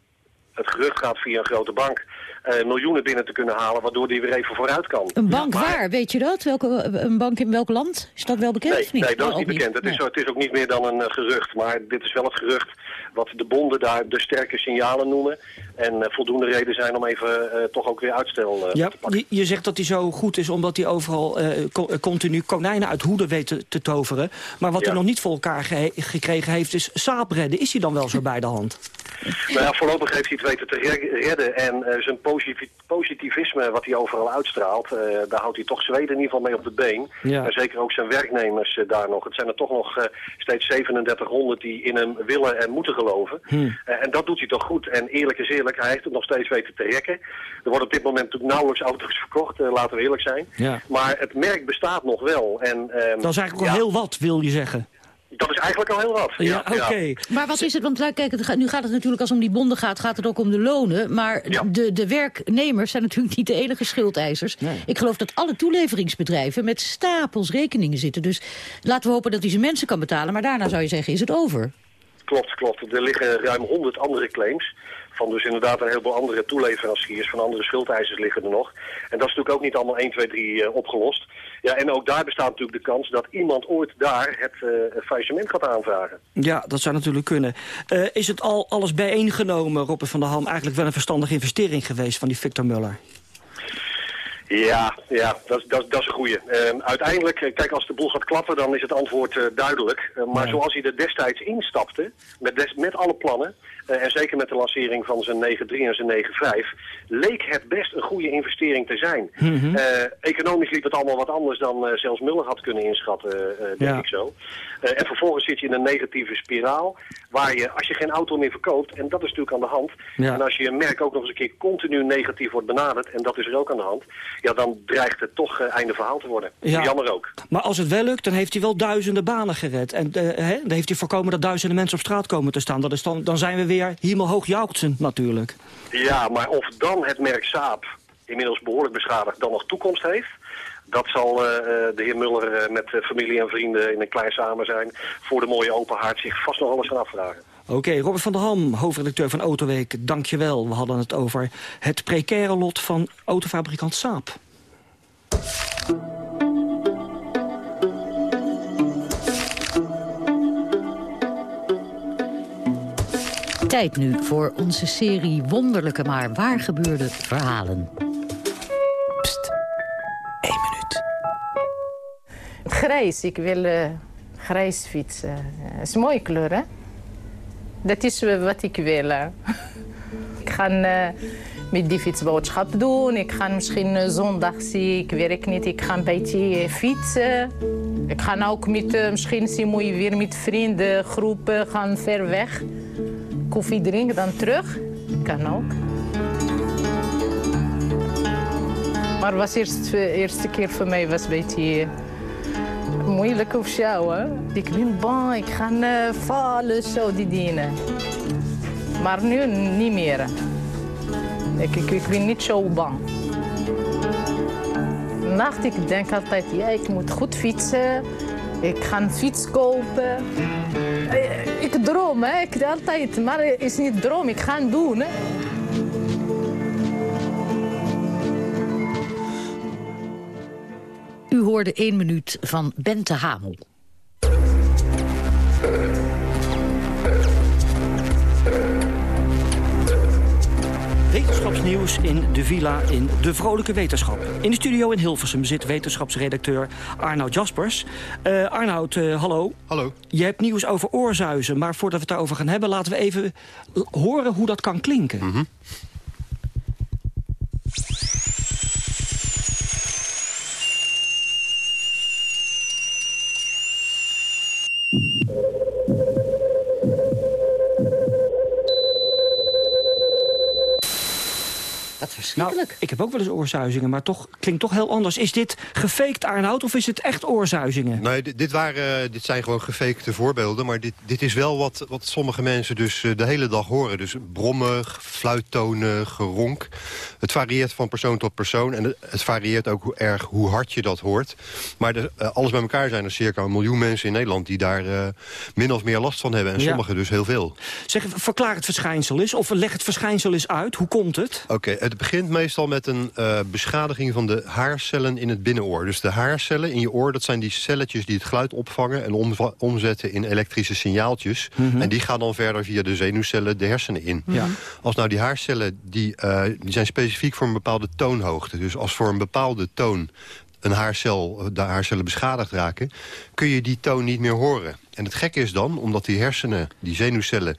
het gerucht gaat via een grote bank... Uh, miljoenen binnen te kunnen halen, waardoor die weer even vooruit kan.
Een bank maar... waar, weet je dat? Welke, een bank in welk land? Is dat wel bekend
nee,
of niet?
Nee, dat is
oh,
niet bekend. Het, is, het is ook niet meer dan een uh, gerucht, maar dit is wel het gerucht wat de bonden daar de sterke signalen noemen. En uh, voldoende reden zijn om even toch ook weer uitstel
ja,
te pakken.
Je, je zegt dat hij zo goed is omdat hij overal co continu konijnen uit hoeden weet te, te toveren. Maar wat
Ja.
hij nog niet voor elkaar ge gekregen heeft is saap redden. Is hij dan wel zo bij de hand?
Nou ja, voorlopig heeft hij het weten te re- redden en eh, zijn posi- positivisme wat hij overal uitstraalt, eh, daar houdt hij toch Zweden in ieder geval mee op de been.
Ja.
En zeker ook zijn werknemers eh, daar nog. Het zijn er toch nog eh, steeds 3700 die in hem willen en moeten geloven.
Hm.
Eh, en dat doet hij toch goed. En eerlijk is eerlijk, hij heeft het nog steeds weten te rekken. Er worden op dit moment natuurlijk nauwelijks auto's verkocht, eh, laten we eerlijk zijn.
Ja.
Maar het merk bestaat nog wel. En, ehm,
Dat is eigenlijk
ja,
al heel wat, wil je zeggen.
Dat is eigenlijk al heel wat.
Ja, oké.
Maar wat is het? Want nou, kijk, het gaat- nu gaat het natuurlijk als het om die bonden gaat, gaat het ook om de lonen. Maar de, de werknemers zijn natuurlijk niet de enige schuldeisers. Ik geloof dat alle toeleveringsbedrijven met stapels rekeningen zitten. Dus laten we hopen dat hij zijn mensen kan betalen. Maar daarna zou je zeggen, is het over.
Klopt, klopt. Er liggen ruim 100 andere claims. Van dus inderdaad een heleboel andere toeleveranciers. Van andere schuldeisers liggen er nog. En dat is natuurlijk ook niet allemaal 1, 2, 3 eh, opgelost. Ja, en ook daar bestaat natuurlijk de kans dat iemand ooit daar het eh, faillissement gaat aanvragen.
Ja, dat zou natuurlijk kunnen. Eh, is het al alles bijeengenomen, Robert van der Ham... eigenlijk wel een verstandige investering geweest van die Victor Muller?
Ja, ja dat, is- dat, is- dat is een goeie. Eh, uiteindelijk, eh, kijk, als de boel gaat klappen, dan is het antwoord eh, duidelijk. Eh, maar
Ja.
zoals hij er destijds instapte, met, des- met alle plannen... eh, en zeker met de lancering van zijn 9.3 en zijn 9.5... leek het best een goede investering te zijn.
Mhm.
Eh, economisch liep het allemaal wat anders dan eh, zelfs Muller had kunnen inschatten, denk
Ja.
ik zo. En vervolgens zit je in een negatieve spiraal... waar je, als je geen auto meer verkoopt, en dat is natuurlijk aan de hand...
Ja.
en als je een merk ook nog eens een keer continu negatief wordt benaderd... en dat is er ook aan de hand... ja, dan dreigt het toch einde verhaal te worden.
Ja.
Jammer ook.
Maar als het wel lukt, dan heeft hij wel duizenden banen gered. En dan heeft hij voorkomen dat duizenden mensen op straat komen te staan. Dat is dan, dan zijn we weer hemelhoog jauchzend natuurlijk.
Ja, maar of dan het merk Saab, inmiddels behoorlijk beschadigd, dan nog toekomst heeft... dat zal eh, eh, de heer Muller eh, met familie en vrienden in een klein samen zijn... voor de mooie open haard zich vast nog alles gaan afvragen.
Oké, Robert van der Ham, hoofdredacteur van Autoweek, dank je wel. We hadden het over het precaire lot van autofabrikant Saab.
Tijd nu voor onze serie wonderlijke maar waar gebeurde verhalen.
Grijs, ik wil eh, grijs fietsen. Het is een mooie kleur, hè? Dat is eh, wat ik wil. ik ga eh, met die fiets boodschap doen. Ik ga misschien eh, zondag zie ik werk niet. Ik ga een beetje eh, fietsen. Ik ga ook met, eh, misschien zie je weer met vrienden, groepen gaan ver weg. Koffie drinken, dan terug. Kan ook. Maar was eerst de eerste keer voor mij was een beetje eh, moeilijk of zo. Hè? Ik ben bang, ik ga eh, vallen, zo die dingen. Maar nu niet meer. Ik, ik, ik ben niet zo bang. Nacht, ik denk altijd, ja, ik moet goed fietsen. Ik ga een fiets kopen. Droom, hè? Ik altijd. Maar het is niet droom, ik ga het doen. Hè?
U hoorde één minuut van Bente Hamel.
Wetenschapsnieuws in de villa in De Vrolijke Wetenschap. In de studio in Hilversum zit wetenschapsredacteur Arnoud Jaspers. Eh Arnoud, eh, hallo.
Hallo.
Je hebt nieuws over oorzuizen, maar voordat we het daarover gaan hebben... laten we even horen hoe dat kan klinken.
Wat verschrikkelijk.
Nou, ik heb ook wel eens oorzuizingen, maar toch klinkt toch heel anders. Is dit gefaked, Arnoud, of is het echt oorzuizingen?
Nee, dit, dit, waren, eh, dit zijn gewoon gefakte voorbeelden. Maar dit, dit is wel wat, wat sommige mensen dus eh, de hele dag horen. Dus brommen, fluittonen, geronk. Het varieert van persoon tot persoon. En het, het varieert ook hoe erg hoe hard je dat hoort. Maar de, eh, alles bij elkaar zijn er circa een miljoen mensen in Nederland... die daar eh, min of meer last van hebben. En
Ja.
sommigen dus heel veel.
Zeg, verklaar het verschijnsel eens, of leg het verschijnsel eens uit. Hoe komt het?
Oké, het begint meestal met een eh, beschadiging van de haarcellen in het binnenoor. Dus de haarcellen in je oor, dat zijn die celletjes die het geluid opvangen... en omzetten in elektrische signaaltjes.
Mhm.
En die gaan dan verder via de zenuwcellen de hersenen in.
Ja.
Als nou die haarcellen, die, eh, die zijn specifiek voor een bepaalde toonhoogte. Dus als voor een bepaalde toon een haarcel, de haarcellen beschadigd raken... kun je die toon niet meer horen. En het gekke is dan, omdat die hersenen, die zenuwcellen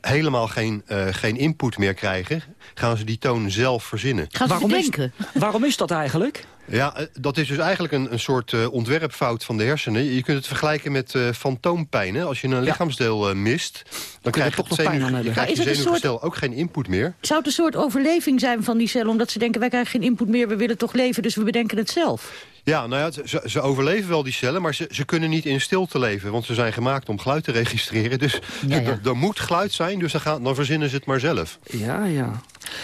helemaal geen, eh, geen input meer krijgen... gaan ze die toon zelf verzinnen.
waarom Is, waarom is dat eigenlijk?
Ja, eh, dat is dus eigenlijk een, een soort eh, ontwerpfout van de hersenen. Je kunt het vergelijken met eh fantoompijn. Hè? Als je een lichaamsdeel mist, dan krijg je,
toch
het
nog pijn
zenuw,
aan hebben.
je krijgt
het
ook geen input meer.
Zou het een soort overleving zijn van die cellen... omdat ze denken, wij krijgen geen input meer, we willen toch leven... dus we bedenken het zelf?
Ja, nou ja, ze, ze overleven wel die cellen, maar ze, ze kunnen niet in stilte leven. Want ze zijn gemaakt om geluid te registreren. Dus
Ja, ja.
er- er moet geluid zijn, dus dan, gaan, dan verzinnen ze het maar zelf.
Ja, ja.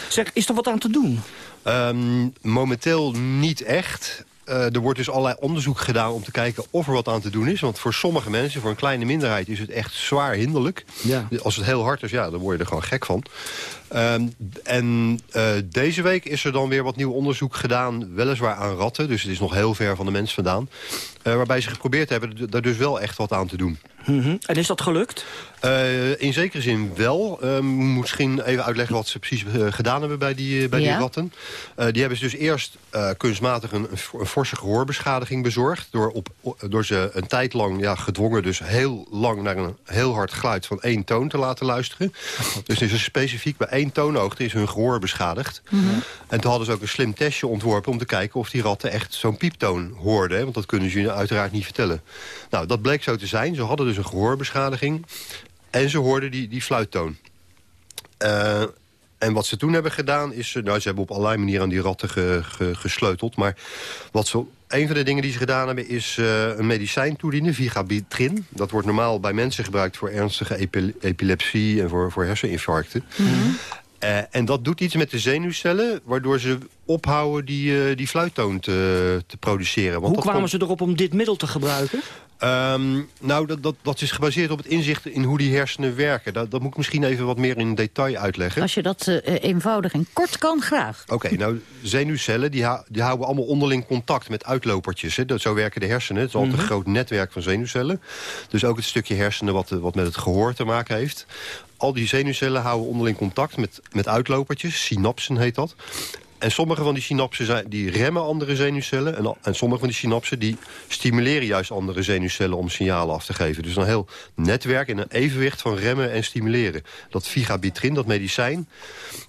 Zeg, is er wat aan te doen?
Ehm, momenteel niet echt. Eh, er wordt dus allerlei onderzoek gedaan om te kijken of er wat aan te doen is. Want voor sommige mensen, voor een kleine minderheid, is het echt zwaar hinderlijk.
Ja.
Als het heel hard is, ja, dan word je er gewoon gek van. Ehm, en eh, deze week is er dan weer wat nieuw onderzoek gedaan, weliswaar aan ratten. Dus het is nog heel ver van de mens vandaan. Eh, waarbij ze geprobeerd hebben daar dus wel echt wat aan te doen.
Mhm. En is dat gelukt?
Eh, in zekere zin wel. Uh, misschien even uitleggen wat ze precies eh, gedaan hebben bij die, eh, bij
Ja.
die ratten. Eh, die hebben ze dus eerst eh, kunstmatig een, een for- een forse gehoorbeschadiging bezorgd... Door, op, door ze een tijd lang ja, gedwongen dus heel lang naar een heel hard geluid van één toon te laten luisteren. Dus is er specifiek bij één toonhoogte is hun gehoor beschadigd. En toen hadden ze ook een slim testje ontworpen om te kijken of die ratten echt zo'n pieptoon hoorden. hè, Want dat kunnen ze je uiteraard niet vertellen. Nou, dat bleek zo te zijn. Ze hadden dus een gehoorbeschadiging. En ze hoorden die, die fluittoon. Eh, en wat ze toen hebben gedaan is... eh, Nou, ze hebben op allerlei manieren aan die ratten ge- ge- gesleuteld. Maar wat ze, een van de dingen die ze gedaan hebben... is eh, een medicijn toedienen, vigabitrin. Dat wordt normaal bij mensen gebruikt voor ernstige epi- epilepsie... en voor, voor herseninfarcten. Eh, en dat doet iets met de zenuwcellen... waardoor ze ophouden die, eh, die fluittoon te, te produceren. Want
Hoe kwamen
komt-
ze erop om dit middel te gebruiken?
Ehm, nou, dat, dat, dat is gebaseerd op het inzicht in hoe die hersenen werken. Dat, dat moet ik misschien even wat meer in detail uitleggen.
Als je dat eh, eenvoudig en kort kan, graag.
Oké, nou, zenuwcellen die, die houden allemaal onderling contact met uitlopertjes. Hè. Dat, zo werken de hersenen. Het is altijd
Mhm.
een groot netwerk van zenuwcellen. Dus ook het stukje hersenen wat, wat met het gehoor te maken heeft. Al die zenuwcellen houden onderling contact met, met uitlopertjes. Synapsen heet dat. En sommige van die synapsen zijn, die remmen andere zenuwcellen. En, en sommige van die synapsen die stimuleren juist andere zenuwcellen om signalen af te geven. Dus een heel netwerk in een evenwicht van remmen en stimuleren. Dat vigabitrin, dat medicijn,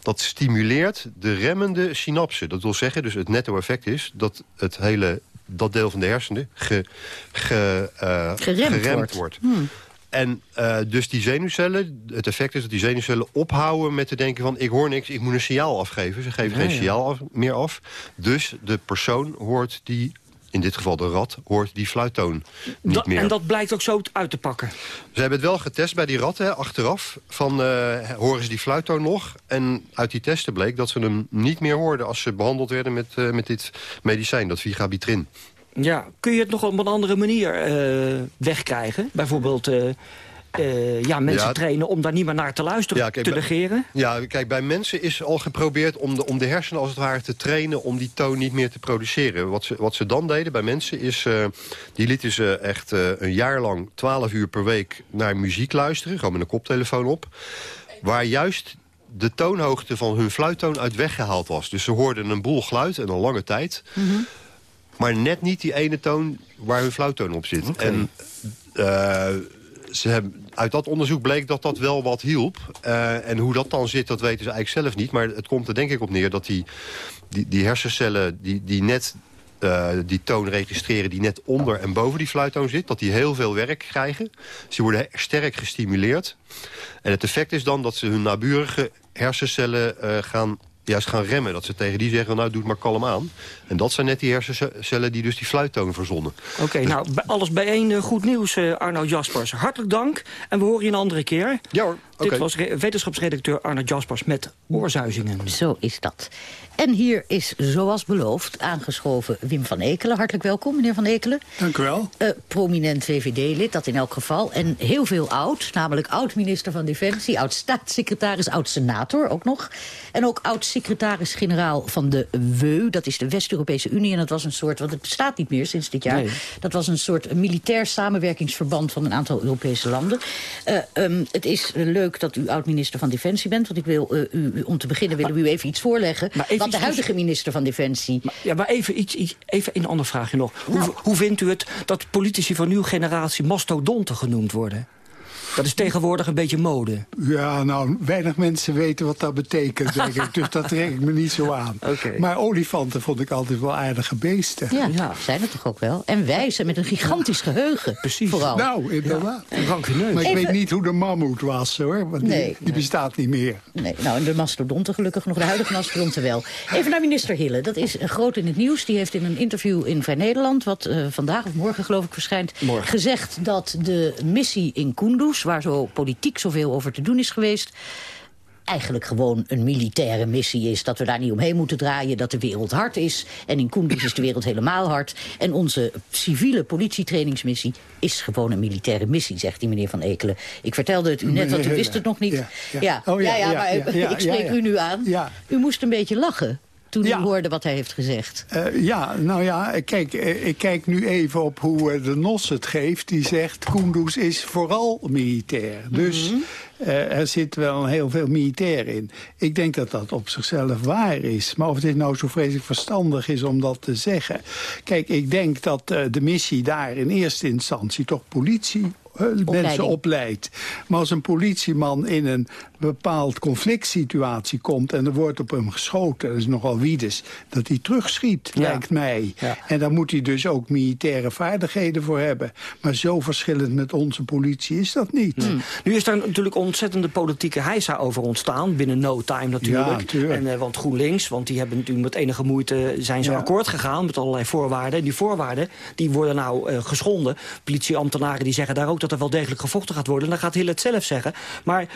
dat stimuleert de remmende synapsen. Dat wil zeggen, dus het netto-effect is dat het hele dat deel van de hersenen ge, ge, eh,
Geremd wordt. Hmm.
En eh, dus die zenuwcellen, het effect is dat die zenuwcellen ophouden met te denken van... ik hoor niks, ik moet een signaal afgeven. Ze geven
Ja,
geen
ja.
signaal af- meer af. Dus de persoon hoort die, in dit geval de rat, hoort die fluittoon niet
Dat-
meer.
en dat blijkt ook zo uit te pakken.
Ze hebben het wel getest bij die ratten, hè, achteraf. Van, eh, horen ze die fluittoon nog? En uit die testen bleek dat ze hem niet meer hoorden... als ze behandeld werden met, eh, met dit medicijn, dat vigabitrin.
Ja, kun je het nog op een andere manier eh, wegkrijgen? Bijvoorbeeld eh, eh, ja, mensen
Ja.
trainen om daar niet meer naar te luisteren,
Ja, kijk,
te negeren.
Ja, kijk, bij mensen is al geprobeerd om de, om de hersenen als het ware te trainen... om die toon niet meer te produceren. Wat ze, wat ze dan deden bij mensen is... die lieten ze echt een jaar lang, 12 uur per week... naar muziek luisteren, gewoon met een koptelefoon op. Waar juist de toonhoogte van hun fluittoon uit weggehaald was. Dus ze hoorden een boel geluid en een lange tijd... Maar net niet die ene toon waar hun fluittoon op zit. En eh, ze hebben, uit dat onderzoek bleek dat dat wel wat hielp. Eh, en hoe dat dan zit, dat weten ze eigenlijk zelf niet. Maar het komt er denk ik op neer dat die, die, die hersencellen die, die net eh, die toon registreren... die net onder en boven die fluittoon zit... dat die heel veel werk krijgen. Ze worden sterk gestimuleerd. En het effect is dan dat ze hun naburige hersencellen eh, gaan juist gaan remmen. Dat ze tegen die zeggen, nou doe het maar kalm aan. En dat zijn net die hersencellen die dus die fluittoon verzonnen.
Oké, nou, bij- alles bijeen eh, goed nieuws, eh, Arno Jaspers. Hartelijk dank en we horen je een andere keer.
Ja hoor,
Dit
oké.
was re- wetenschapsredacteur Arno Jaspers met oorzuizingen.
Zo is dat. En hier is, zoals beloofd, aangeschoven Wim van Ekelen. Hartelijk welkom, meneer van Ekelen.
Dank u wel.
Eh, prominent VVD-lid, dat in elk geval. En heel veel oud, namelijk oud-minister van Defensie... oud-staatssecretaris, oud-senator ook nog. En ook oud-secretaris-generaal van de WEU. Dat is de West-Europese Unie. En dat was een soort, want het bestaat niet meer sinds dit jaar.
Nee.
Dat was een soort militair samenwerkingsverband... van een aantal Europese landen. Eh, ehm, het is leuk dat u oud-minister van Defensie bent. Want ik wil eh, u, u- om te beginnen willen we u even iets voorleggen.
Maar
de huidige minister van Defensie...
Ja, maar even, iets, iets, even een ander vraagje nog. Hoe, hoe vindt u het dat politici van uw generatie mastodonten genoemd worden? Dat is tegenwoordig een beetje mode.
Ja, nou, weinig mensen weten wat dat betekent, denk ik. Dus dat trek ik me niet zo aan.
Oké.
Maar olifanten vond ik altijd wel aardige beesten.
Ja, zijn het toch ook wel. En wijs en met een gigantisch geheugen.
Precies.
Vooral.
Nou, inderdaad.
Rancuneus.
Maar ik
Even-
weet niet hoe de mammoet was, hoor. Want die,
Nee.
die bestaat niet meer.
Nee, nou, en de mastodonten gelukkig nog, de huidige mastodonten wel. Even naar minister Hille, dat is groot in het nieuws. Die heeft in een interview in Vrij Nederland, wat eh, vandaag of morgen geloof ik verschijnt...
Morgen.
gezegd dat de missie in Kunduz, waar zo politiek zoveel over te doen is geweest... eigenlijk gewoon een militaire missie is. Dat we daar niet omheen moeten draaien, dat de wereld hard is. En in Kunduz is de wereld helemaal hard. En onze civiele politietrainingsmissie is gewoon een militaire missie, zegt die meneer Van Ekelen. Ik vertelde het u net, want u wist het nog niet.
Ja, ja.
Ja,
Oh, ja,
ja, maar ik spreek u nu aan. U moest een beetje lachen toen u hoorde wat hij heeft gezegd.
Eh, ja, nou ja, kijk, eh, ik kijk nu even op hoe eh, de NOS het geeft. Die zegt, Kunduz is vooral militair. Dus eh, er zit wel heel veel militair in. Ik denk dat dat op zichzelf waar is. Maar of dit nou zo vreselijk verstandig is om dat te zeggen. Kijk, ik denk dat eh, de missie daar in eerste instantie toch politie eh, mensen opleidt. Maar als een politieman in een bepaald conflict situatie komt... en er wordt op hem geschoten, dat is nogal wiedes... dat hij terugschiet,
Ja.
lijkt mij. En daar moet hij dus ook militaire vaardigheden voor hebben. Maar zo verschillend met onze politie is dat niet.
Hmm. Nu is daar natuurlijk ontzettende politieke heisa over ontstaan. Binnen no time natuurlijk.
Ja, natuurlijk.
En, eh, want GroenLinks, want die hebben natuurlijk met enige moeite... zijn ze akkoord gegaan met allerlei voorwaarden. En die voorwaarden die worden nou eh, geschonden. Politieambtenaren die zeggen daar ook dat er wel degelijk gevochten gaat worden. En dan gaat Hille het zelf zeggen. Maar...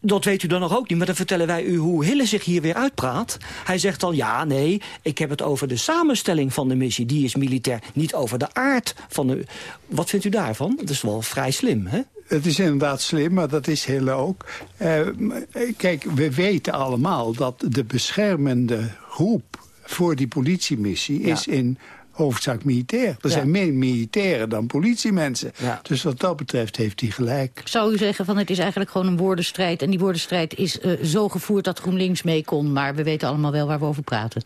Dat weet u dan nog ook niet, maar dan vertellen wij u hoe Hille zich hier weer uitpraat. Hij zegt dan, ja, nee, ik heb het over de samenstelling van de missie. Die is militair, niet over de aard van de... Wat vindt u daarvan? Dat is wel vrij slim, hè?
Het is inderdaad slim, maar dat is Hille ook. Eh, kijk, we weten allemaal dat de beschermende groep voor die politiemissie is in hoofdzaak militair. Er zijn meer militairen dan politiemensen. Dus wat dat betreft heeft hij gelijk.
Zou u zeggen van het is eigenlijk gewoon een woordenstrijd... en die woordenstrijd is eh, zo gevoerd dat GroenLinks mee kon... maar we weten allemaal wel waar we over praten.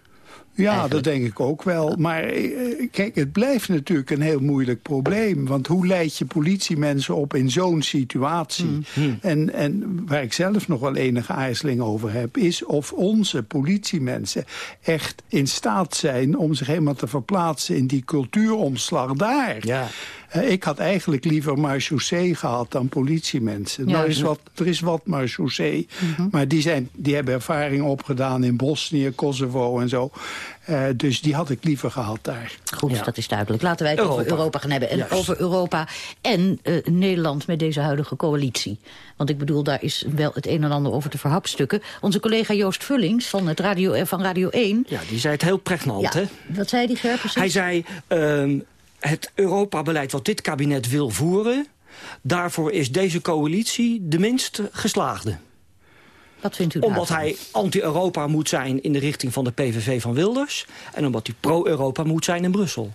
Ja, dat denk ik ook wel. Maar eh, kijk, het blijft natuurlijk een heel moeilijk probleem. Want hoe leid je politiemensen op in zo'n situatie? En, en waar ik zelf nog wel enige aarzeling over heb... is of onze politiemensen echt in staat zijn... om zich helemaal te verplaatsen in die cultuuromslag daar.
Ja.
Eh, ik had eigenlijk liever marechaussee gehad dan politiemensen.
Ja,
nou is wat, er is wat marechaussee,
Mhm.
maar die, zijn, die hebben ervaring opgedaan in Bosnië, Kosovo en zo. Eh, dus die had ik liever gehad daar.
Goed, dat is duidelijk. Laten wij het over
Europa.
Europa gaan hebben. En
Juist.
over Europa en eh, Nederland met deze huidige coalitie. Want ik bedoel, daar is wel het een en ander over te verhapstukken. Onze collega Joost Vullings van, het radio, van Radio 1...
Ja, die zei het heel pregnant,
Ja,
hè?
Wat zei die Ger precies?
Hij zei, ehm, het Europa-beleid wat dit kabinet wil voeren... daarvoor is deze coalitie de minst geslaagde.
Wat vindt u
Omdat
daarvan?
hij anti-Europa moet zijn in de richting van de PVV van Wilders... en omdat hij pro-Europa moet zijn in Brussel.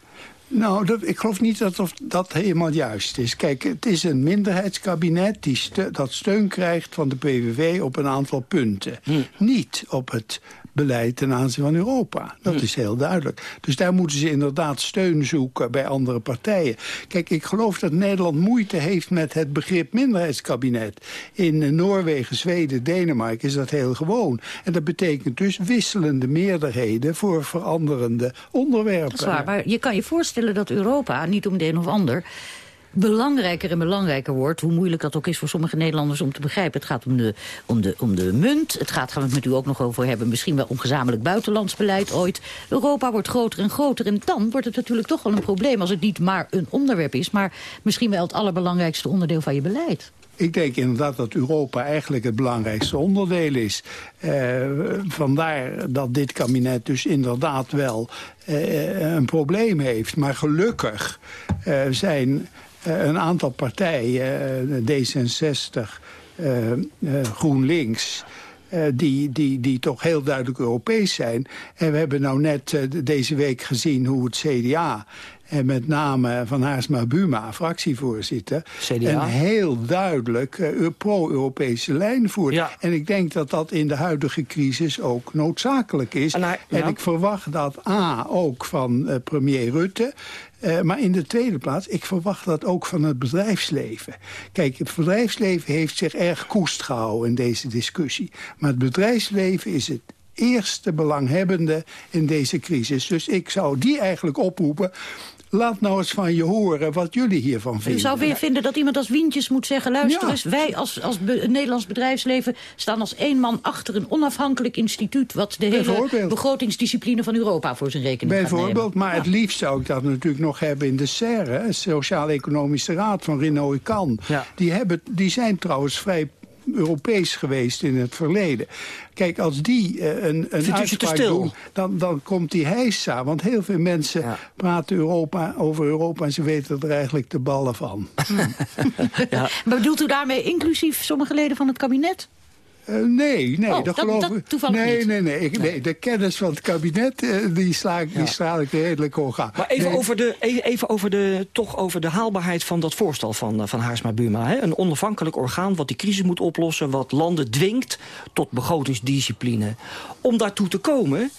Nou, dat, ik geloof niet dat of dat helemaal juist is. Kijk, het is een minderheidskabinet die ste- dat steun krijgt van de PVV op een aantal punten. Niet op het beleid ten aanzien van Europa. Dat is heel duidelijk. Dus daar moeten ze inderdaad steun zoeken bij andere partijen. Kijk, ik geloof dat Nederland moeite heeft met het begrip minderheidskabinet. In Noorwegen, Zweden, Denemarken is dat heel gewoon. En dat betekent dus wisselende meerderheden voor veranderende onderwerpen.
Dat is waar, maar je kan je voorstellen dat Europa, niet om de een of ander... belangrijker en belangrijker wordt, hoe moeilijk dat ook is voor sommige Nederlanders om te begrijpen. Het gaat om de, om de, om de munt, het gaat, gaan we het met u ook nog over hebben, misschien wel om gezamenlijk buitenlands beleid ooit. Europa wordt groter en groter en dan wordt het natuurlijk toch wel een probleem als het niet maar een onderwerp is, maar misschien wel het allerbelangrijkste onderdeel van je beleid.
Ik denk inderdaad dat Europa eigenlijk het belangrijkste onderdeel is. Eh, vandaar dat dit kabinet dus inderdaad wel eh, een probleem heeft. Maar gelukkig eh, zijn een aantal partijen, eh, D66, eh, eh, GroenLinks... eh, die, die, die toch heel duidelijk Europees zijn. En we hebben nou net eh, deze week gezien hoe het CDA... En met name Van Haarsma Buma, fractievoorzitter...
CDA.
een heel duidelijk eh, pro-Europese lijn voert. En ik denk dat dat in de huidige crisis ook noodzakelijk is. En,
ja.
ik verwacht dat A, ook van eh, premier Rutte... eh, maar in de tweede plaats, ik verwacht dat ook van het bedrijfsleven. Kijk, het bedrijfsleven heeft zich erg koest gehouden in deze discussie. Maar het bedrijfsleven is het eerste belanghebbende in deze crisis. Dus ik zou die eigenlijk oproepen... Laat nou eens van je horen wat jullie hiervan
U
vinden.
zou weer vinden dat iemand als Wientjes moet zeggen... luister
Ja.
eens, wij als, als be- Nederlands bedrijfsleven... staan als één man achter een onafhankelijk instituut... wat de hele begrotingsdiscipline van Europa voor zijn rekening gaat nemen.
Bijvoorbeeld, maar het liefst zou ik dat natuurlijk nog hebben in de SER, Sociaal-Economische Raad van Renault Ican. Die, hebben, die zijn trouwens vrij Europees geweest in het verleden. Kijk, als die eh, een, een uitspraak
stil?
doen, dan, dan komt die heisa. Want heel veel mensen praten Europa, over Europa en ze weten er eigenlijk de ballen van.
Maar bedoelt u daarmee inclusief sommige leden van het kabinet?
Eh, nee, nee,
Oh,
dat,
dat-
geloof
dat
ik.
toevallig
nee,
niet.
nee, nee, ik- nee. De kennis van het kabinet, eh, die, sla ik, die straal ik redelijk hoog aan.
Maar even,
Nee,
over de, e- even over de, toch over de haalbaarheid van dat voorstel van, eh, van Haarsma Buma. Hè? Een onafhankelijk orgaan wat die crisis moet oplossen... wat landen dwingt tot begrotingsdiscipline. Om daartoe te komen,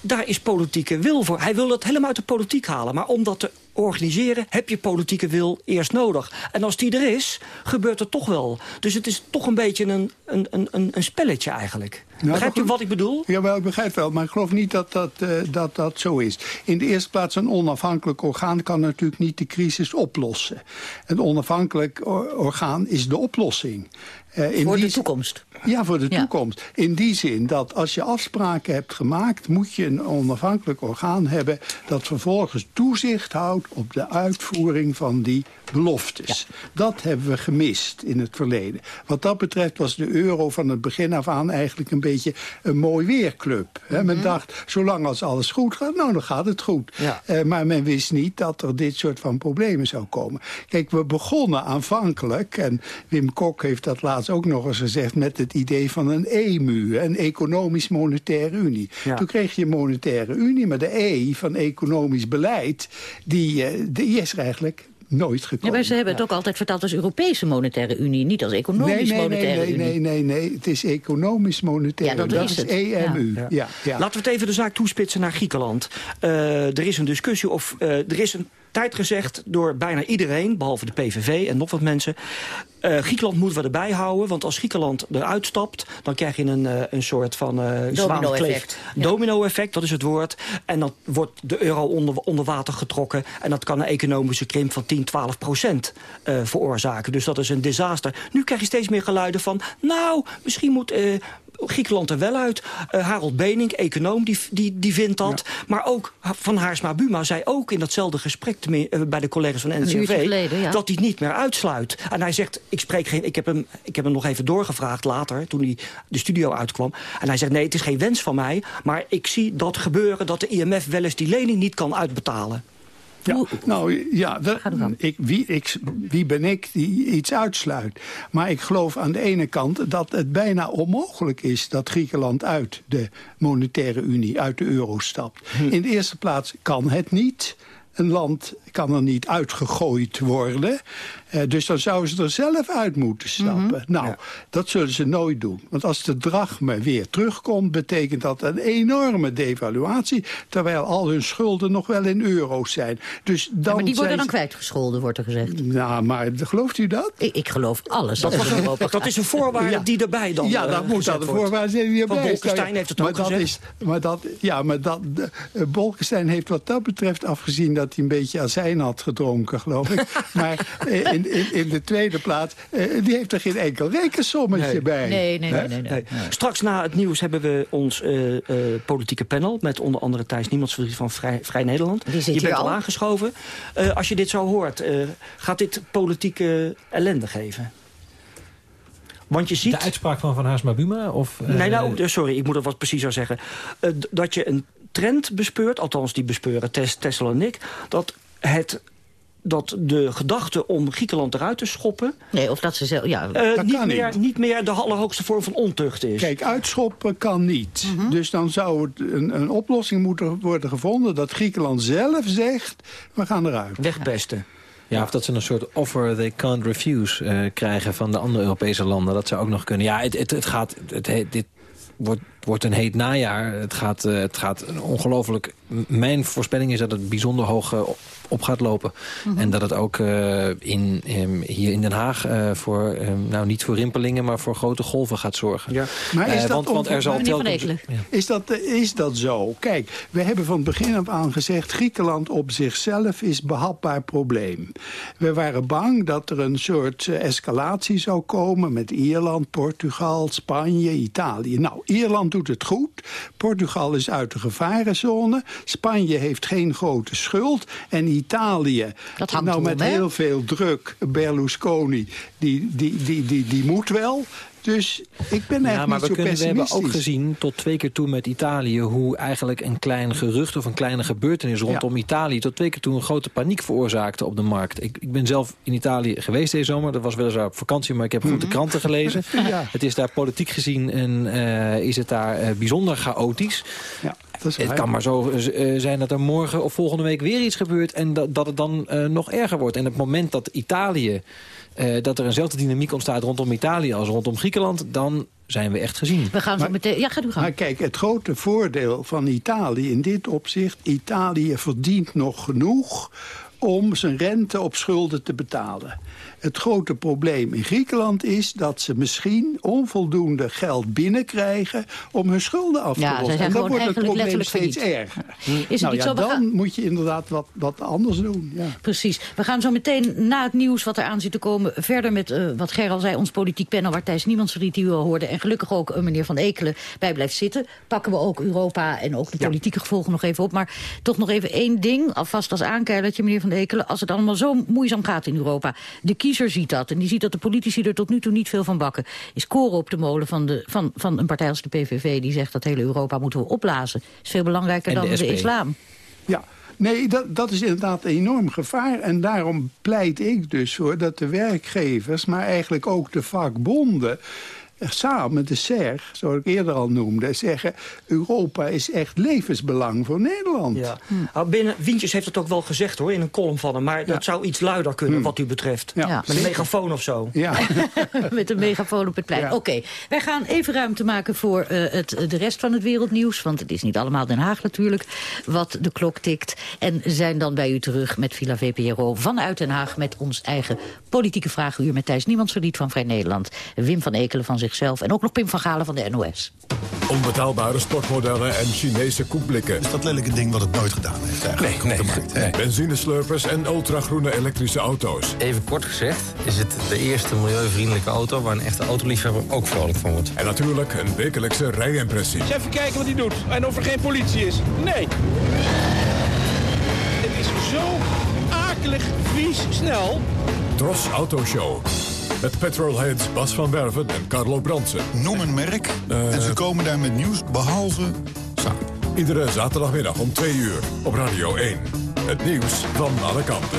daar is politieke wil voor. Hij wil het helemaal uit de politiek halen. Maar om dat te organiseren heb je politieke wil eerst nodig. En als die er is, gebeurt het toch wel. Dus het is toch een beetje een, een, een, een spelletje eigenlijk.
Nou,
Begrijpt u
dat-
wat ik bedoel?
Jawel, ik begrijp wel, maar ik geloof niet dat dat, eh, dat dat zo is. In de eerste plaats, een onafhankelijk orgaan kan natuurlijk niet de crisis oplossen. Een onafhankelijk or- orgaan is de oplossing. Eh, in
Voor
die
de toekomst.
Ja, voor de toekomst. In die zin dat als je afspraken hebt gemaakt... moet je een onafhankelijk orgaan hebben... dat vervolgens toezicht houdt op de uitvoering van die beloftes. Dat hebben we gemist in het verleden. Wat dat betreft was de euro van het begin af aan... eigenlijk een beetje een mooi weerclub. Men dacht, zolang als alles goed gaat, nou dan gaat het goed. Eh, maar men wist niet dat er dit soort van problemen zou komen. Kijk, we begonnen aanvankelijk... en Wim Kok heeft dat laatst ook nog eens gezegd... met het idee van een EMU, een economisch-monetaire unie. Toen kreeg je een monetaire unie, maar de E van economisch beleid... die, eh, die is er eigenlijk nooit
Ja,
gekomen.
maar ze hebben het ook altijd vertaald als Europese Monetaire Unie, niet als
Nee,
Economisch
nee, nee,
Monetaire
nee,
Unie.
nee, nee, nee. Het is economisch monetair.
Ja, dat is het.
EMU.
Ja.
Ja. Ja,
Laten we het even de zaak toespitsen naar Griekenland. Eh, er is een discussie of eh, er is een tijd gezegd door bijna iedereen, behalve de PVV en nog wat mensen. eh, Griekenland moeten we erbij houden, want als Griekenland eruit stapt... dan krijg je een, eh, een soort van eh
Domino-effect.
Domino-effect, dat is het woord. En dan wordt de euro onder, onder water getrokken. En dat kan een economische krimp van 10, 12 procent veroorzaken. Dus dat is een disaster. Nu krijg je steeds meer geluiden van... nou, misschien moet... Griekenland er wel uit. Eh, Harold Benink, econoom, die, die, die vindt dat. Maar ook Van Haarsma Buma zei ook in datzelfde gesprek... eh, bij de collega's van NCV...
geleden, ja.
dat hij het niet meer uitsluit. En hij zegt, ik, spreek geen, ik, heb hem, ik heb hem nog even doorgevraagd later... toen hij de studio uitkwam. En hij zegt, nee, het is geen wens van mij... maar ik zie dat gebeuren dat de IMF wel eens die lening niet kan uitbetalen.
Ja, nou ja, dat, ik, wie, ik, wie ben ik die iets uitsluit? Maar ik geloof aan de ene kant dat het bijna onmogelijk is dat Griekenland uit de monetaire unie, uit de euro stapt. In de eerste plaats kan het niet. Een land kan er niet uitgegooid worden. Eh, dus dan zouden ze er zelf uit moeten stappen. Nou, dat zullen ze nooit doen. Want als de drachme weer terugkomt... betekent dat een enorme devaluatie... terwijl al hun schulden nog wel in euro's zijn. Dus dan
Ja, maar die worden
zijn
dan
ze-
kwijtgescholden, wordt er gezegd.
Nou, maar gelooft u dat?
Ik, ik geloof alles.
Dat,
als
was een- dat is een voorwaarde
Ja.
die erbij dan
Ja,
eh,
dat moet
gezet
dat de
wordt.
voorwaarde zijn die erbij
Van
is.
Bolkestein heeft het
maar
ook
dat
gezegd.
Is, maar dat, ja, maar dat, eh, Bolkestein heeft wat dat betreft afgezien... dat hij een beetje azijn had gedronken, geloof ik. maar eh, in, in, in de tweede plaats, eh, die heeft er geen enkel rekensommetje bij.
Nee, nee, nee, nee, nee.
Straks na het nieuws hebben we ons eh, eh, politieke panel... met onder andere Thijs Niemandsverdriet van Vrij, Vrij Nederland.
Die zit
je bent al aangeschoven. Eh, als je dit zo hoort, eh, gaat dit politieke ellende geven? Want je ziet...
De uitspraak van Van Haarsma Buma? Of, eh,
Nee, nou, sorry, ik moet het wat preciezer zeggen. Eh, dat je een trend bespeurt, althans die bespeuren Tes, Tessel en ik... dat het dat de gedachte om Griekenland eruit te schoppen...
Nee, of dat ze zelf... Ja,
eh,
Dat
niet,
kan
meer,
niet.
niet meer de allerhoogste vorm van ontucht is.
Kijk, uitschoppen kan niet.
Mhm.
Dus dan zou het een, een oplossing moeten worden gevonden... dat Griekenland zelf zegt, we gaan eruit.
Wegpesten.
Ja, of dat ze een soort offer they can't refuse eh, krijgen van de andere Europese landen. Dat zou ook nog kunnen. Ja, het, het, het gaat... Het, dit wordt, wordt een heet najaar. Het gaat, eh, het gaat ongelooflijk... Mijn voorspelling is dat het bijzonder hoog eh, op- gaat lopen.
Mhm.
En dat het ook eh, in, em, hier in Den Haag eh, voor... em, nou, niet voor rimpelingen, maar voor grote golven gaat zorgen.
Ja.
Maar is dat
want, want er zal telkens...
Is dat, is dat zo? Kijk, we hebben van het begin af aan gezegd... Griekenland op zichzelf is een behapbaar probleem. We waren bang dat er een soort escalatie zou komen... met Ierland, Portugal, Spanje, Italië. Nou, Ierland doet het goed. Portugal is uit de gevarenzone. Spanje heeft geen grote schuld. En Italië,
Dat
nou met heel veel druk... Berlusconi, die, die, die, die, die moet wel... Dus ik ben
Ja,
echt
maar
niet
we,
zo
kunnen, we hebben ook gezien, tot twee keer toe met Italië... hoe eigenlijk een klein gerucht of een kleine gebeurtenis rondom Italië... tot twee keer toe een grote paniek veroorzaakte op de markt. Ik, ik ben zelf in Italië geweest deze zomer. Dat was weliswaar op vakantie, maar ik heb goed de kranten gelezen.
Ja.
Het is daar politiek gezien en eh, is het daar eh, bijzonder chaotisch.
Ja,
het
waar.
kan maar zo eh, zijn dat er morgen of volgende week weer iets gebeurt... en dat, dat het dan eh, nog erger wordt. En het moment dat Italië... eh, dat er eenzelfde dynamiek ontstaat rondom Italië als rondom Griekenland... dan zijn we echt gezien.
We gaan zo meteen... Ja, gaat u gang.
Maar kijk, het grote voordeel van Italië in dit opzicht... Italië verdient nog genoeg om zijn rente op schulden te betalen. Het grote probleem in Griekenland is dat ze misschien onvoldoende geld binnenkrijgen om hun schulden af te
Ja,
lossen. en dan wordt het probleem steeds erger.
Is het
nou
niet
ja, dan
gaan-
moet je inderdaad wat, wat anders doen. Ja.
Precies. We gaan zo meteen na het nieuws wat er aan zit te komen... verder met eh, wat Ger al zei, ons politiek panel... waar Thijs Niemandsvriet die u al hoorde... en gelukkig ook eh, meneer Van Ekelen bij blijft zitten. Pakken we ook Europa en ook de politieke gevolgen nog even op. Maar toch nog even één ding, alvast als aankeilertje, meneer Van Als het allemaal zo moeizaam gaat in Europa. De kiezer ziet dat en die ziet dat de politici er tot nu toe niet veel van bakken. Is koren op de molen van, de, van, van een partij als de PVV... die zegt dat hele Europa moeten we opblazen. is veel belangrijker
En
dan de, islam.
Ja, nee, dat, dat is inderdaad een enorm gevaar. En daarom pleit ik dus voor dat de werkgevers... maar eigenlijk ook de vakbonden... samen de SER, zoals ik eerder al noemde... zeggen Europa is echt levensbelang voor Nederland.
Ja. Nou, binnen, Wientjes heeft het ook wel gezegd hoor, in een column van hem. Maar dat zou iets luider kunnen wat u betreft.
Ja.
Met een megafoon of zo.
Ja.
Met een megafoon op het plein. Oké, wij gaan even ruimte maken voor eh, het, de rest van het wereldnieuws. Want het is niet allemaal Den Haag natuurlijk, wat de klok tikt. En zijn dan bij u terug met Villa VPRO vanuit Den Haag... met ons eigen politieke vragenuur met Thijs Niemandsverliet van Vrij Nederland. Wim van Ekelen van zichzelf en ook nog Pim van Galen van de NOS.
Onbetaalbare sportmodellen en Chinese koekblikken. Is dat lelijke ding wat het nooit gedaan heeft eigenlijk? Nee, nee, Benzineslurpers en ultragroene elektrische auto's.
Even kort gezegd is het de eerste milieuvriendelijke auto... waar een echte autoliefhebber ook vrolijk van wordt.
En natuurlijk een wekelijkse rijimpressie.
Eens even kijken wat hij doet. En of er geen politie is. Nee. Het is zo akelig, vies, snel.
Tros Autoshow. Met petrolheads Bas van Werven en Carlo Bransen.
Noem een merk en ze komen daar met nieuws behalve.
Iedere zaterdagmiddag om 2 uur op Radio 1. Het nieuws van alle kanten.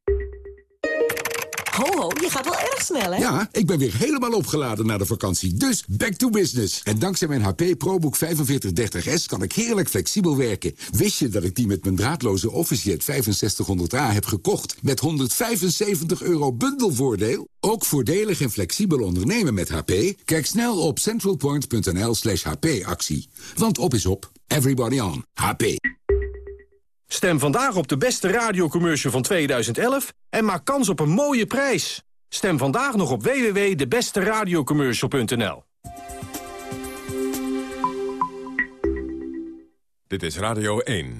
je gaat wel erg snel, hè?
Ja, ik ben weer helemaal opgeladen na de vakantie. Dus back to business. En dankzij mijn HP ProBook 4530S kan ik heerlijk flexibel werken. Wist je dat ik die met mijn draadloze OfficeJet 6500A heb gekocht... met 175 euro bundelvoordeel? Ook voordelig en flexibel ondernemen met HP? Kijk snel op centralpoint.nl slash HP-actie. Want op is op. Everybody on. HP.
Stem vandaag op de beste radiocommercial van 2011 en maak kans op een mooie prijs. Stem vandaag nog op www.debesteradiocommercial.nl
Dit is Radio 1.